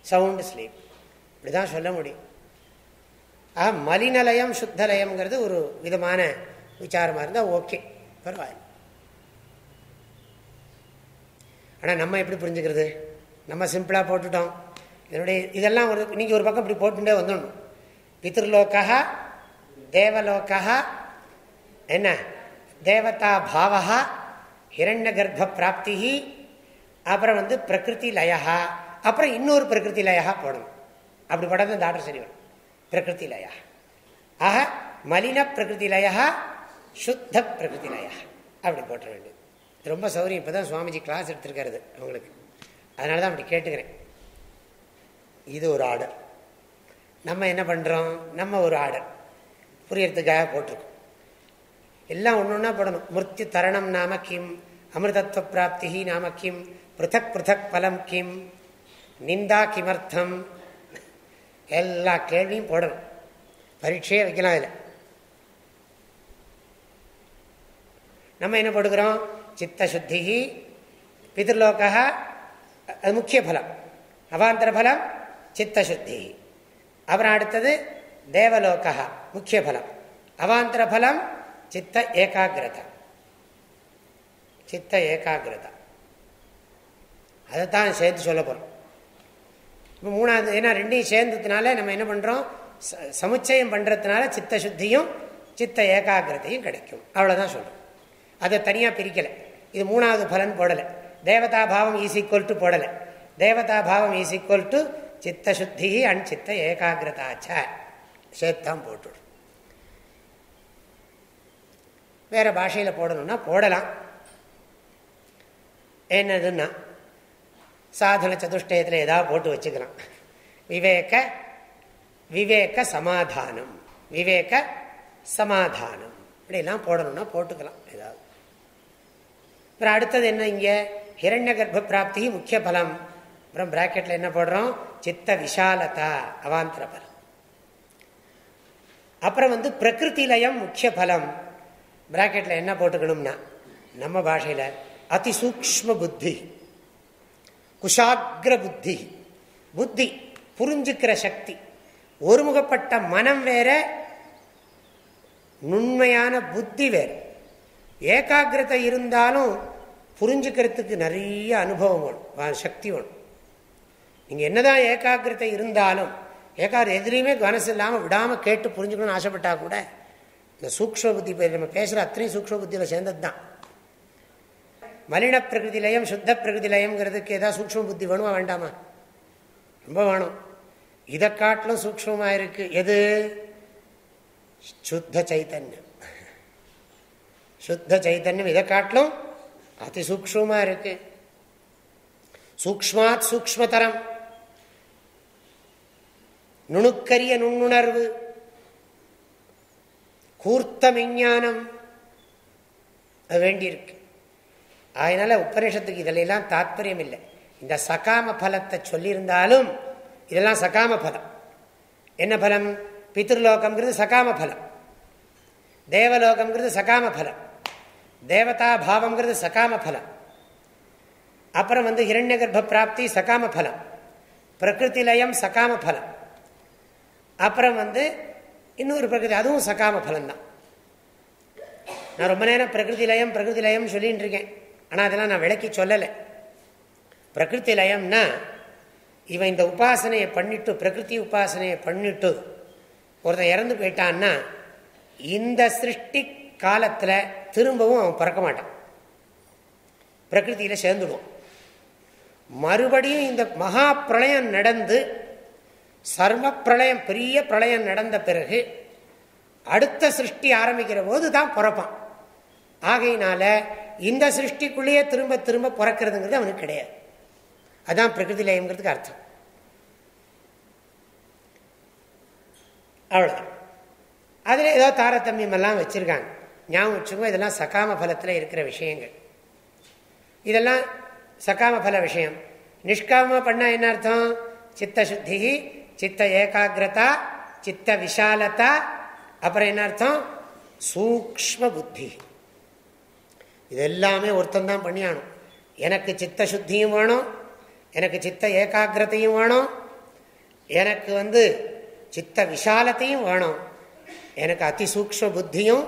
A: சவுண்டு ஸ்லீப் இப்படிதான் சொல்ல முடியும். ஆ மலினலயம் சுத்தலயம்ங்கிறது ஒரு விதமான விசாரமாக இருந்தால் ஓகே. பரவாயில்ல. ஆனால் நம்ம எப்படி புரிஞ்சுக்கிறது? நம்ம சிம்பிளாக போட்டுட்டோம். இதனுடைய இதெல்லாம் ஒரு நீங்கள் ஒரு பக்கம் இப்படி போட்டுட்டே வந்துடணும். பித்ருலோக்கா தேவலோக்கா என்ன? தேவதா பாவா ஹிரண்ய கர்ப்ப பிராப்தி அப்புறம் வந்து பிரகிருதி லயா அப்புறம் இன்னொரு பிரகிருதி லயா போடணும். அப்படி போடாத இந்த ஆர்டர் சரி வரும். பிரகிருதிலய ஆக மலின பிரகிருதிலயா சுத்த பிரகிருதிலயா அப்படி போட்டுற வேண்டியது ரொம்ப சௌரியம். இப்போ தான் சுவாமிஜி கிளாஸ் எடுத்திருக்கிறது அவங்களுக்கு. அதனால தான் அப்படி கேட்டுக்கிறேன். இது ஒரு ஆர்டர் நம்ம என்ன பண்ணுறோம் நம்ம ஒரு ஆர்டர் புரியறதுக்காக போட்டிருக்கோம். எல்லாம் ஒன்று ஒன்றா போடணும். மிருத்யு தரணம் நாம கிம் அமிர்தத்வ பிராப்தி நாம கிம் பிருத்தக் பிருத்தக் பலம் கிம் நிந்தா கிமர்த்தம் எல்லா கேள்வியும் போடணும். பரீட்சையே வைக்கலாம் இல்லை நம்ம என்ன போட்டுக்கிறோம்? சித்த சுத்தி பிதர்லோகா அது முக்கிய பலம். அவாந்தர பலம் சித்த சுத்தி அப்புறம் அடுத்தது தேவலோகா முக்கிய பலம். அவாந்தர பலம் சித்த ஏகாகிரதா. சித்த ஏகாகிரதா. அதைத்தான் சேர்த்து சொல்ல போகிறோம் இப்போ மூணாவது ஏன்னா ரெண்டையும் சேர்ந்ததுனால நம்ம என்ன பண்ணுறோம் சமுச்சயம் பண்ணுறதுனால சித்த சுத்தியும் சித்த ஏகாகிரதையும் கிடைக்கும். அவ்வளோதான் சொல்கிறோம் அதை தனியாக பிரிக்கலை. இது மூணாவது பலன் போடலை. தேவதா பாவம் ஈஸ் ஈக்குவல் டு போடலை. தேவதா பாவம் ஈஸ் ஈக்குவல் டு சித்த சுத்தி அண்ட் சித்த ஏகாகிரதாச்ச. சேர்த்தான் போட்டுடும் வேறு பாஷையில் போடணும்னா போடலாம். என்னதுன்னா சாதன சதுஷ்டயத்தில் ஏதாவது போட்டு வச்சுக்கலாம். விவேக விவேக சமாதானம். விவேக சமாதானம். இப்படிலாம் போடணும்னா போட்டுக்கலாம் ஏதாவது. அப்புறம் அடுத்தது என்ன இங்கே? ஹிரண்ய கர்ப்ப பிராப்தி முக்கிய பலம். அப்புறம் பிராக்கெட்டில் என்ன போடுறோம்? சித்த விஷாலதா அவாந்திர பலம். அப்புறம் வந்து பிரகிருதி லயம் முக்கிய பலம். பிராக்கெட்டில் என்ன போட்டுக்கணும்னா நம்ம பாஷையில் அதிசூக்ம புத்தி. குஷாகிர புத்தி. புத்தி புரிஞ்சுக்கிற சக்தி. ஒருமுகப்பட்ட மனம் வேற நுண்மையான புத்தி வேறு. ஏகாகிரதை இருந்தாலும் புரிஞ்சுக்கிறதுக்கு நிறைய அனுபவம் வேணும் சக்தி வேணும். நீங்கள் என்னதான் ஏகாகிரதை இருந்தாலும் ஏகாகிர எதிரையுமே கவனசு இல்லாமல் விடாமல் கேட்டு புரிஞ்சுக்கணும்னு ஆசைப்பட்டா கூட இந்த சூக்ம புத்தி நம்ம பேசுகிற அத்தனையும் சூக்ம புத்தியில் சேர்ந்தது தான் மலின பிரகிருதி லயம் சுத்த பிரகிருதி லயம்ங்கிறதுக்கு ஏதாவது சூக்ம புத்தி வேணுமா வேண்டாமா? ரொம்ப வேணும். இதை காட்டிலும் சூக்மமாக இருக்கு. எது? சுத்த சைத்தன்யம் சுத்த சைத்தன்யம் இதை காட்டிலும் அதிசூக்ஷமாக இருக்கு. சூக்மாத் சூக்மதரம் நுணுக்கரிய நுண்ணுணர்வு. கூர்த்த விஞ்ஞானம். அது வேண்டியிருக்கு. அதனால உபநிஷத்துக்கு இதிலெல்லாம் தாத்பரியம் இல்லை இந்த சகாம பலத்தை சொல்லியிருந்தாலும் இதெல்லாம் சகாம பலம். என்ன பலம்? பித்ருலோகம்ங்கிறது சகாம பலம். தேவலோகம்ங்கிறது சகாம பலம். தேவதா பாவம்ங்கிறது சகாம பலம். அப்புறம் வந்து ஹிரண்ய கர்ப்ப பிராப்தி சகாம பலம். பிரகிருதி லயம் சகாம பலம். அப்புறம் வந்து இன்னொரு பிரகிருதி அதுவும் சகாம பலம் தான் நான் ரொம்ப நேரம் பிரகிருதி லயம் பிரகிருதி லயம் சொல்லிட்டு இருக்கேன் ஆனால் அதெல்லாம் நான் விளக்கி சொல்லலை. பிரகிருதி லயம்னா இவன் இந்த உபாசனையை பண்ணிட்டு பிரகிருதி உபாசனையை பண்ணிட்டு ஒருத்தன் இறந்து போயிட்டான்னா இந்த சிருஷ்டி காலத்தில் திரும்பவும் அவன் பிறக்க மாட்டான். பிரகிருதியில் சேர்ந்துடுவான். மறுபடியும் இந்த மகா பிரளயம் நடந்து சர்வ பிரளயம் பெரிய பிரளயம் நடந்த பிறகு அடுத்த சிருஷ்டி ஆரம்பிக்கிற போது தான் பிறப்பான். ஆகையினால இந்த சிருஷ்டிக்குள்ளேயே திரும்ப திரும்ப பிறக்கிறதுங்கிறது அவனுக்கு கிடையாது. அதான் பிரகிருதி லயம்ங்கிறதுக்கு அர்த்தம். அவ்வளோதான் அதில் ஏதோ தாரதமியமெல்லாம் வச்சுருக்காங்க. ஞாபகம் வச்சுக்கோ இதெல்லாம் சகாம பலத்தில் இருக்கிற விஷயங்கள். இதெல்லாம் சகாம பல விஷயம். நிஷ்காம பண்ணால் என்ன அர்த்தம்? சித்த சுத்தி சித்த ஏகாகிரதா சித்த விஷாலதா அப்புறம் என்ன அர்த்தம்? சூக்ம புத்தி. இது எல்லாமே ஒருத்தன் தான் பண்ணியானும் எனக்கு சித்த சுத்தியும் வேணும் எனக்கு சித்த ஏகாகிரதையும் வேணும் எனக்கு வந்து சித்த விஷாலத்தையும் வேணும் எனக்கு அதிசூக்ம புத்தியும்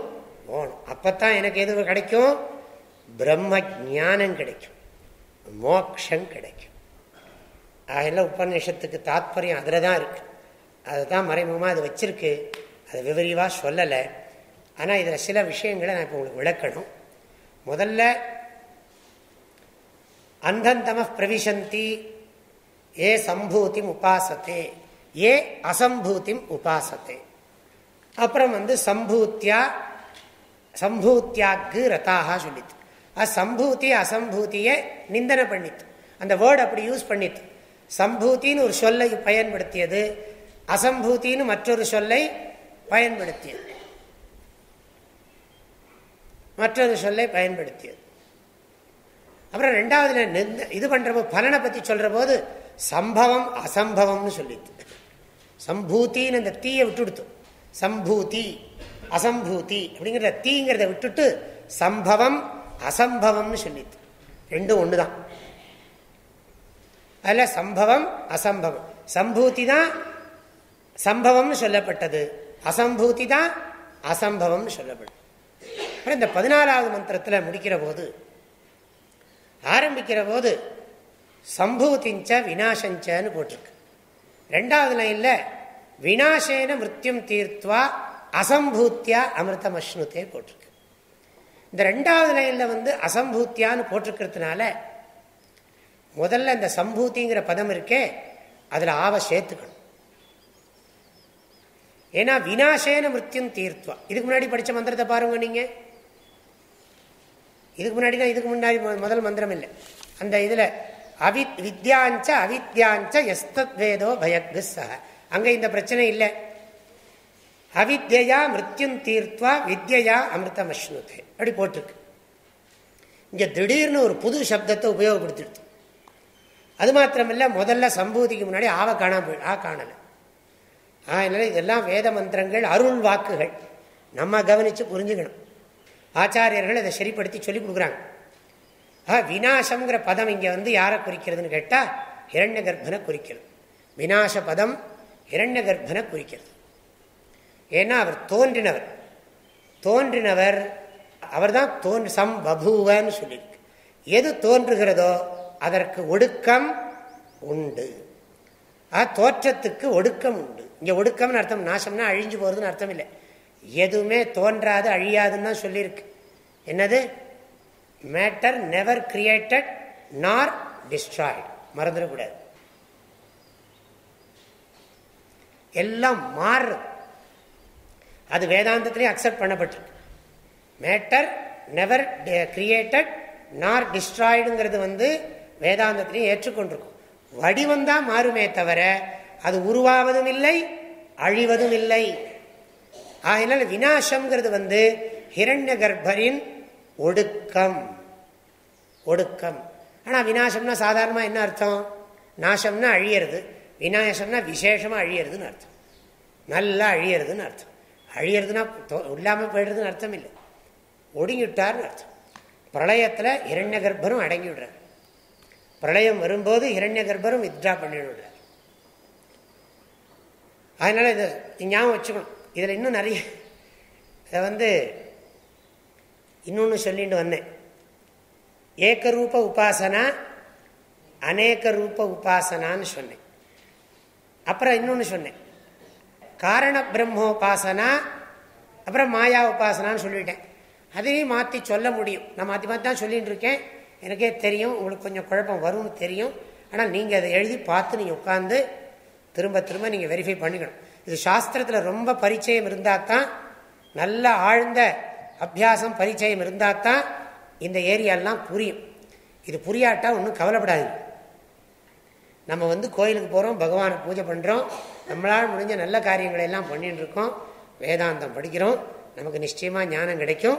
A: வேணும். அப்போத்தான் எனக்கு எது கிடைக்கும்? பிரம்ம ஜானம் கிடைக்கும் மோக்ஷம் கிடைக்கும். அதெல்லாம் உபநிஷத்துக்கு தாத்பரியம் அதில் தான் இருக்கு. அதுதான் மறைமுகமாக அது வச்சிருக்கு. அதை விவரிவாக சொல்லலை. ஆனால் இதில் சில விஷயங்களை நான் இப்போ உங்களுக்கு விளக்கணும். முதல்ல அந்தந்தம பிரவிசந்தி ஏ சம்பூத்திம் உபாசத்தே ஏ அசம்பூத்திம் உபாசத்தே அப்புறம் வந்து சம்பூத்தியா சம்பூத்தியாக்கு ரத்தாக சொல்லித்து அசம்பூத்தி சம்பூத்தி அசம்பூத்தியை நிந்தனை பண்ணித்து அந்த வேர்டு அப்படி யூஸ் பண்ணித்து சம்பூத்தின்னு ஒரு சொல்லை பயன்படுத்தியது அசம்பூத்தின்னு மற்றொரு சொல்லை பயன்படுத்தியது. மற்றொரு சொல்லை பயன்படுத்தியது. அப்புறம் ரெண்டாவதுல இது பண்ற பலனை பத்தி சொல்ற போது சம்பவம் அசம்பவம்னு சொல்லித்து சம்பூத்தின்னு அந்த தீயை விட்டுடுத்து. சம்பூதி அசம்பூத்தி அப்படிங்கிற தீங்கிறத விட்டுட்டு சம்பவம் அசம்பவம்னு சொல்லித்து ரெண்டும் ஒண்ணுதான். அதுல சம்பவம் அசம்பவம். சம்பூத்தி தான் சம்பவம்னு சொல்லப்பட்டது. அசம்பூதி தான் அசம்பவம்னு சொல்லப்பட்டது. அப்புறம் இந்த பதினாலாவது மந்திரத்தில் முடிக்கிற போது ஆரம்பிக்கிற போது சம்பூதிஞ்ச வினாசஞ்சன்னு போட்டிருக்கு. ரெண்டாவது லைன்ல வினாசேன மிருத்தியும் தீர்த்துவா அசம்பூத்தியா அமிர்தம் அஷ்ணுத்தே போட்டிருக்கு. இந்த ரெண்டாவது லைன்ல வந்து அசம்பூத்தியான்னு போட்டிருக்கிறதுனால முதல்ல இந்த சம்பூத்திங்கிற பதம் இருக்கே அதுல ஆவ சேர்த்துக்கணும். ஏன்னா வினாசேன மிருத்தியும் தீர்த்துவா இதுக்கு முன்னாடி படிச்ச மந்திரத்தை பாருங்க நீங்க. இதுக்கு முன்னாடி இதுக்கு முன்னாடி முதல் மந்திரம் இல்லை. அந்த இதில் அவி வித்யாஞ்ச அவித்யாஞ்ச எஸ்தத் வேதோ பயக்கு சக அங்கே இந்த பிரச்சனை இல்லை. அவித்யா மிருத்யும் தீர்த்வா வித்யா அமிர்தம் அஸ்னுதே அப்படி போட்டிருக்கு. இங்கே திடீர்னு ஒரு புது சப்தத்தை உபயோகப்படுத்திடுது. அது மாத்திரமில்ல முதல்ல சம்பூதிக்கு முன்னாடி ஆவ காணாம ஆ காணலை. அதனால இதெல்லாம் வேத மந்திரங்கள் அருள் வாக்குகள். நம்ம கவனிச்சு புரிஞ்சுக்கணும். ஆச்சாரியர்கள் அதை சரிப்படுத்தி சொல்லி கொடுக்குறாங்க. வினாசம்ங்கிற பதம் இங்கே வந்து யாரை குறிக்கிறதுன்னு கேட்டால் இரண்ய கர்ப்பனை குறிக்கிறது. வினாச பதம் இரண்ய கர்ப்பனை குறிக்கிறது. ஏன்னா அவர் தோன்றினவர். தோன்றினவர் அவர் தான் தோன் சம் பபூவன்னு சொல்லியிருக்கு. எது தோன்றுகிறதோ அதற்கு ஒடுக்கம் உண்டு. தோற்றத்துக்கு ஒடுக்கம் உண்டு. இங்கே ஒடுக்கம்னு அர்த்தம் நாசம்னா அழிஞ்சு போகிறதுன்னு அர்த்தம் இல்லை. எதுவுமே தோன்றாது அழியாதுன்னு தான் சொல்லியிருக்கு. என்னது? Matter never created nor destroyed மறந்துடக்கூடாது. எல்லாம் மாறுறது. அது வேதாந்தத்திலேயே அக்செப்ட் பண்ணப்பட்டிருக்கு. மேட்டர் நெவர் கிரியேட்டட் நார் டிஸ்ட்ராய்டுங்கிறது வந்து வேதாந்தத்திலையும் ஏற்றுக்கொண்டிருக்கும். வடிவம் தான் மாறுமே தவிர அது உருவாவதும் இல்லை அழிவதும் இல்லை. ஆகினால வினாசம்ங்கிறது வந்து ஹிரண்ய கர்ப்பரின் ஒடுக்கம். ஒடுக்கம். ஆனால் வினாசம்னா சாதாரணமாக என்ன அர்த்தம்? நாசம்னா அழியறது. விநாசம்னா விசேஷமாக அழியறதுன்னு அர்த்தம். நல்லா அழியிறதுன்னு அர்த்தம். அழியிறதுனா இல்லாமல் போயிடுறதுன்னு அர்த்தம் இல்லை ஒடுங்கிவிட்டார்னு அர்த்தம். பிரளயத்தில் இரண்ய கர்ப்பரும் அடங்கி விடுறார். பிரளயம் வரும்போது இரண்ய கர்ப்பரும் வித்ரா பண்ணிவிடுறார். அதனால இதை ஞாபகம் வச்சுக்கணும். இதில் இன்னும் நிறைய. இதை வந்து இன்னொன்று சொல்லிட்டு வந்தேன். ஏக்கரூப உபாசனா அநேக ரூப உபாசனான்னு சொன்னேன். அப்புறம் இன்னொன்று சொன்னேன். காரண பிரம்மோபாசனா அப்புறம் மாயா உபாசனான்னு சொல்லிட்டேன். அதையும் மாற்றி சொல்ல முடியும். நான் மாற்றி மாற்றி தான் சொல்லிகிட்டு இருக்கேன். எனக்கே தெரியும். உங்களுக்கு கொஞ்சம் குழப்பம் வரும்னு தெரியும். ஆனால் நீங்கள் அதை எழுதி பார்த்து நீங்கள் உட்காந்து திரும்ப திரும்ப நீங்கள் வெரிஃபை பண்ணிக்கணும். இது சாஸ்திரத்தில் ரொம்ப பரிச்சயம் இருந்தால் தான் நல்ல ஆழ்ந்த அபியாசம் பரிச்சயம் இருந்தால் தான் இந்த ஏரியாலாம் புரியும். இது புரியாட்டா ஒன்றும் கவலைப்படாது. நம்ம வந்து கோயிலுக்கு போகிறோம் பகவானை பூஜை பண்ணுறோம் நம்மளால் முடிஞ்ச நல்ல காரியங்களை எல்லாம் பண்ணிட்டு இருக்கோம் வேதாந்தம் படிக்கிறோம் நமக்கு நிச்சயமாக ஞானம் கிடைக்கும்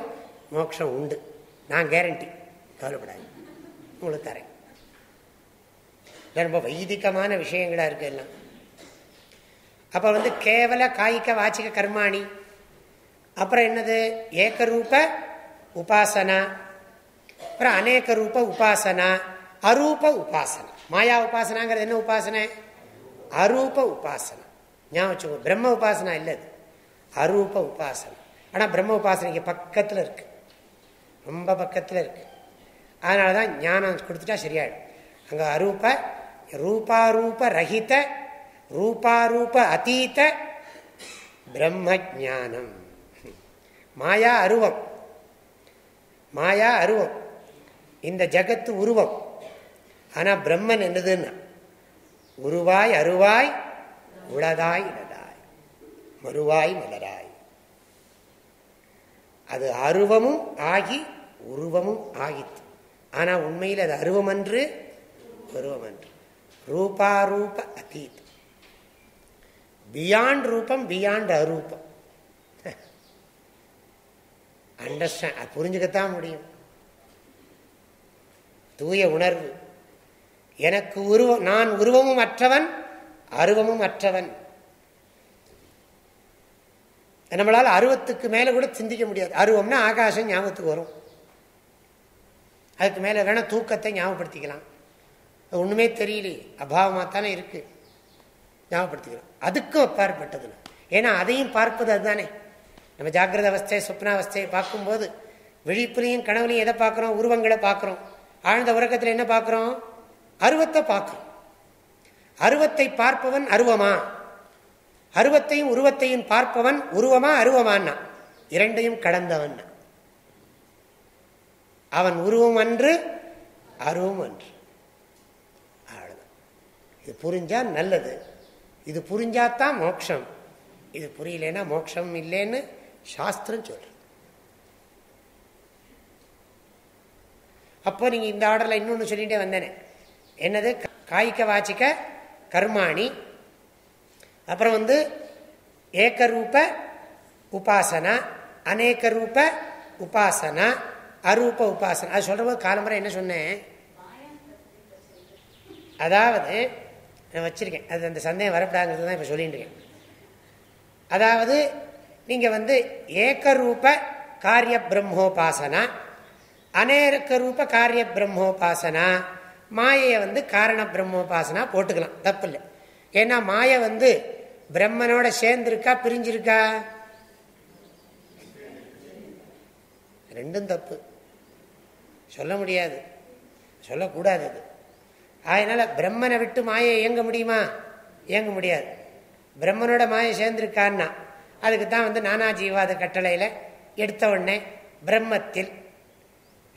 A: மோட்சம் உண்டு. நான் கேரண்டி கவலைப்படாது. உங்களுக்கு தரேன். ரொம்ப வைதிகமான விஷயங்களாக இருக்குது எல்லாம். அப்போ வந்து கேவல காய்க்க வாச்சிக கர்மாணி. அப்புறம் என்னது? ஏகரூப உபாசனா. அப்புறம் அநேக ரூப உபாசனா. அரூப உபாசனா. மாயா உபாசனாங்கிறது என்ன உபாசனை? அரூப உபாசனை. ஞாபகம் வச்சுக்கோ பிரம்ம உபாசனா இல்லை அது. அரூப உபாசனை. ஆனால் பிரம்ம உபாசனைக்கு பக்கத்தில் இருக்கு. ரொம்ப பக்கத்தில் இருக்கு. அதனால தான் ஞானம் கொடுத்துட்டா சரியாயிடும். அங்கே அரூப ரூபாரூப ரஹித ரூபாரூப அதீத பிரம்ம ஜானம் மாயா அருவம். மாயா அருவம். இந்த ஜகத்து உருவம். ஆனால் பிரம்மன் என்னதுன்னா உருவாய் அருவாய் உளதாய் இடதாய் மறுவாய் மலராய். அது அருவமும் ஆகி உருவமும் ஆகித்து ஆனால் உண்மையில் அது அருவமன்று உருவமன்று. ரூபாரூப அதீத். பியாண்ட் ரூபம் பியாண்ட் அரூபம். அண்டர்ஸ்டாண்ட் புரிஞ்சுக்கத்தான் முடியும். தூய உணர்வு. எனக்கு உருவம் நான் உருவமும் அற்றவன் அருவமும் அற்றவன். நம்மளால் அருவத்துக்கு மேலே கூட சிந்திக்க முடியாது. அருவம்னா ஆகாசம் ஞாபகத்துக்கு வரும். அதுக்கு மேலே வேணால் தூக்கத்தை ஞாபகப்படுத்திக்கலாம். ஒன்றுமே தெரியலையே. அபாவமாக தானே இருக்குது ஞாபகப்படுத்திக்கலாம். அதுக்கும் அப்பாற்பட்டது ஏன்னா அதையும் பார்ப்பது அதுதானே. நம்ம ஜாகிரத அவஸ்தை சுப்னாவஸ்தையை பார்க்கும்போது விழிப்புலையும் கனவுலையும் எதை பார்க்குறோம்? உருவங்களை பார்க்குறோம். ஆழ்ந்த உறக்கத்தில் என்ன பார்க்குறோம்? அருவத்தை பார்க்குறோம். அருவத்தை பார்ப்பவன் அருவமா? அருவத்தையும் உருவத்தையும் பார்ப்பவன் உருவமா அருவமானா இரண்டையும் கடந்தவன் அவன் உருவம் அன்று அருவம் அன்று. இது புரிஞ்சா நல்லது. இது புரிஞ்சாதான் மோட்சம் இது புரியலன்னா மோட்சம் இல்லைன்னு சாஸ்திரம் சொல்ற அப்போ நீங்க இந்த ஆர்டர்ல இன்னொன்று சொல்லிட்டே வந்தேனே. என்னது? காய்க்க வாச்சிக்க கர்மாணி. அப்புறம் வந்து ஏக்கரூப உபாசனா அநேக ரூப உபாசனா அரூப உபாசனா. அது சொல்ற போது காலம்பரை என்ன சொன்னேன்? அதாவது நான் வச்சிருக்கேன். அது அந்த சந்தேகம் வரப்படாங்கிறது தான் இப்போ சொல்லிட்டு இருக்கேன். அதாவது நீங்கள் வந்து ஏக்கரூப காரிய பிரம்மோபாசனா அநேக ரூப காரிய பிரம்மோபாசனா மாயையை வந்து காரண பிரம்மோபாசனா போட்டுக்கலாம். தப்பு இல்லை ஏன்னா மாயை வந்து பிரம்மனோட சேர்ந்துருக்கா பிரிஞ்சிருக்கா? ரெண்டும் தப்பு. சொல்ல முடியாது. சொல்லக்கூடாது அது. அதனால பிரம்மனை விட்டு மாயை இயங்க முடியுமா? இயங்க முடியாது. பிரம்மனோட மாயை சேர்ந்திருக்கான்னா அதுக்கு தான் வந்து நானா ஜீவாத கட்டளையில் எடுத்த உடனே பிரம்மத்தில்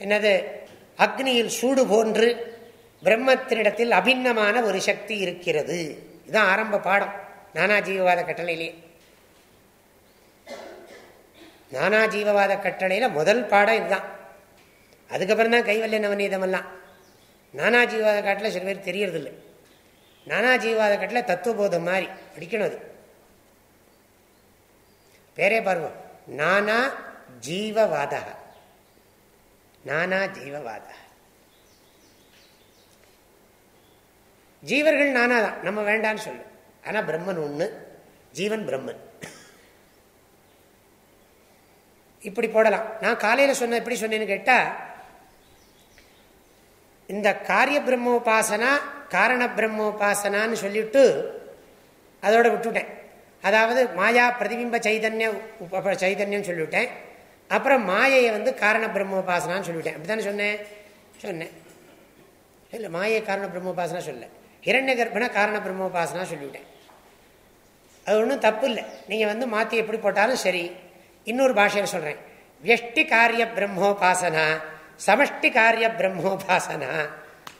A: என்னது அக்னியில் சூடு போன்று பிரம்மத்தினிடத்தில் அபிண்ணமான ஒரு சக்தி இருக்கிறது. இதுதான் ஆரம்ப பாடம் நானா ஜீவவாத கட்டளையிலேயே நானா ஜீவவாத கட்டளையில் முதல் பாடம் இதுதான். அதுக்கப்புறம் தான் கைவல்ய நவநீதமெல்லாம் நானா ஜீவாத காட்டில் சில பேர் தெரியறதில்லை. நானா ஜீவாத காட்டில் தத்துவபோதம் மாதிரி படிக்கணும் அது. பேரே பாருங்க. நானா ஜீவவாத நானா ஜீவவாத ஜீவர்கள் நானா தான் நம்ம வேண்டான்னு சொல்லு. ஆனால் பிரம்மன் ஒன்று ஜீவன் பிரம்மன். இப்படி போடலாம். நான் காலையில் சொன்ன எப்படி சொன்னேன்னு கேட்டால் இந்த காரிய பிரம்மோபாசனா காரண பிரம்மோபாசனான்னு சொல்லிவிட்டு அதோட விட்டுவிட்டேன் அதாவது மாயா பிரதிபிம்ப சைதன்ய சைதன்யம் சொல்லிவிட்டேன். அப்புறம் மாயையை வந்து காரண பிரம்மோபாசனான்னு சொல்லிவிட்டேன். அப்படி தானே சொன்னேன்? சொன்னேன். இல்லை மாயை காரண பிரம்மோபாசனா சொல்ல இரண்ய கர்ப்பனா காரண பிரம்மோபாசனா சொல்லிவிட்டேன். அது ஒன்றும் தப்பு இல்லை. நீங்கள் வந்து மாற்றி எப்படி போட்டாலும் சரி. இன்னொரு பாஷையில் சொல்கிறேன் வியஷ்டி காரிய பிரம்மோபாசனா சமஷ்டி காரிய பிரம்மோபாசனா.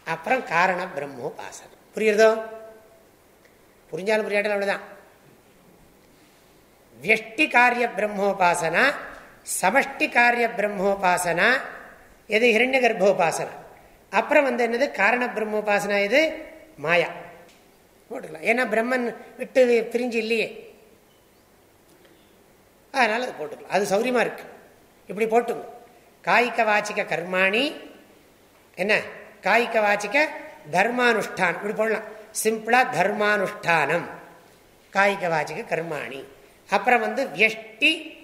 A: அப்புறம் காரண பிரம்மோபாசனா. புரியுறதோ? புரிஞ்சாலும் புரியாட்டம் அவ்வளோதான் வியஷ்டி காரிய பிரம்மோபாசனா சமஷ்டி காரிய பிரம்மோபாசனா எது? ஹிரண்ய கர்ப்போபாசனா. அப்புறம் வந்து என்னது? காரண பிரம்மோபாசனா இது மாயா. போட்டுக்கலாம். ஏன்னா பிரம்மன் விட்டு பிரிஞ்சு இல்லையே. அதனால அது போட்டுக்கலாம். அது சௌரியமா இருக்கு. இப்படி போட்டுங்க. காய்க வாச்சிக்க கர்மாணி. என்ன? காய்க வாச்சிக்க தர்மானுஷ்டானம் இப்படி போடலாம். சிம்பிளா தர்மானுஷ்டானம். காய்க வாச்சிக்க கர்மாணி. அப்புறம் வந்து வியஷ்டி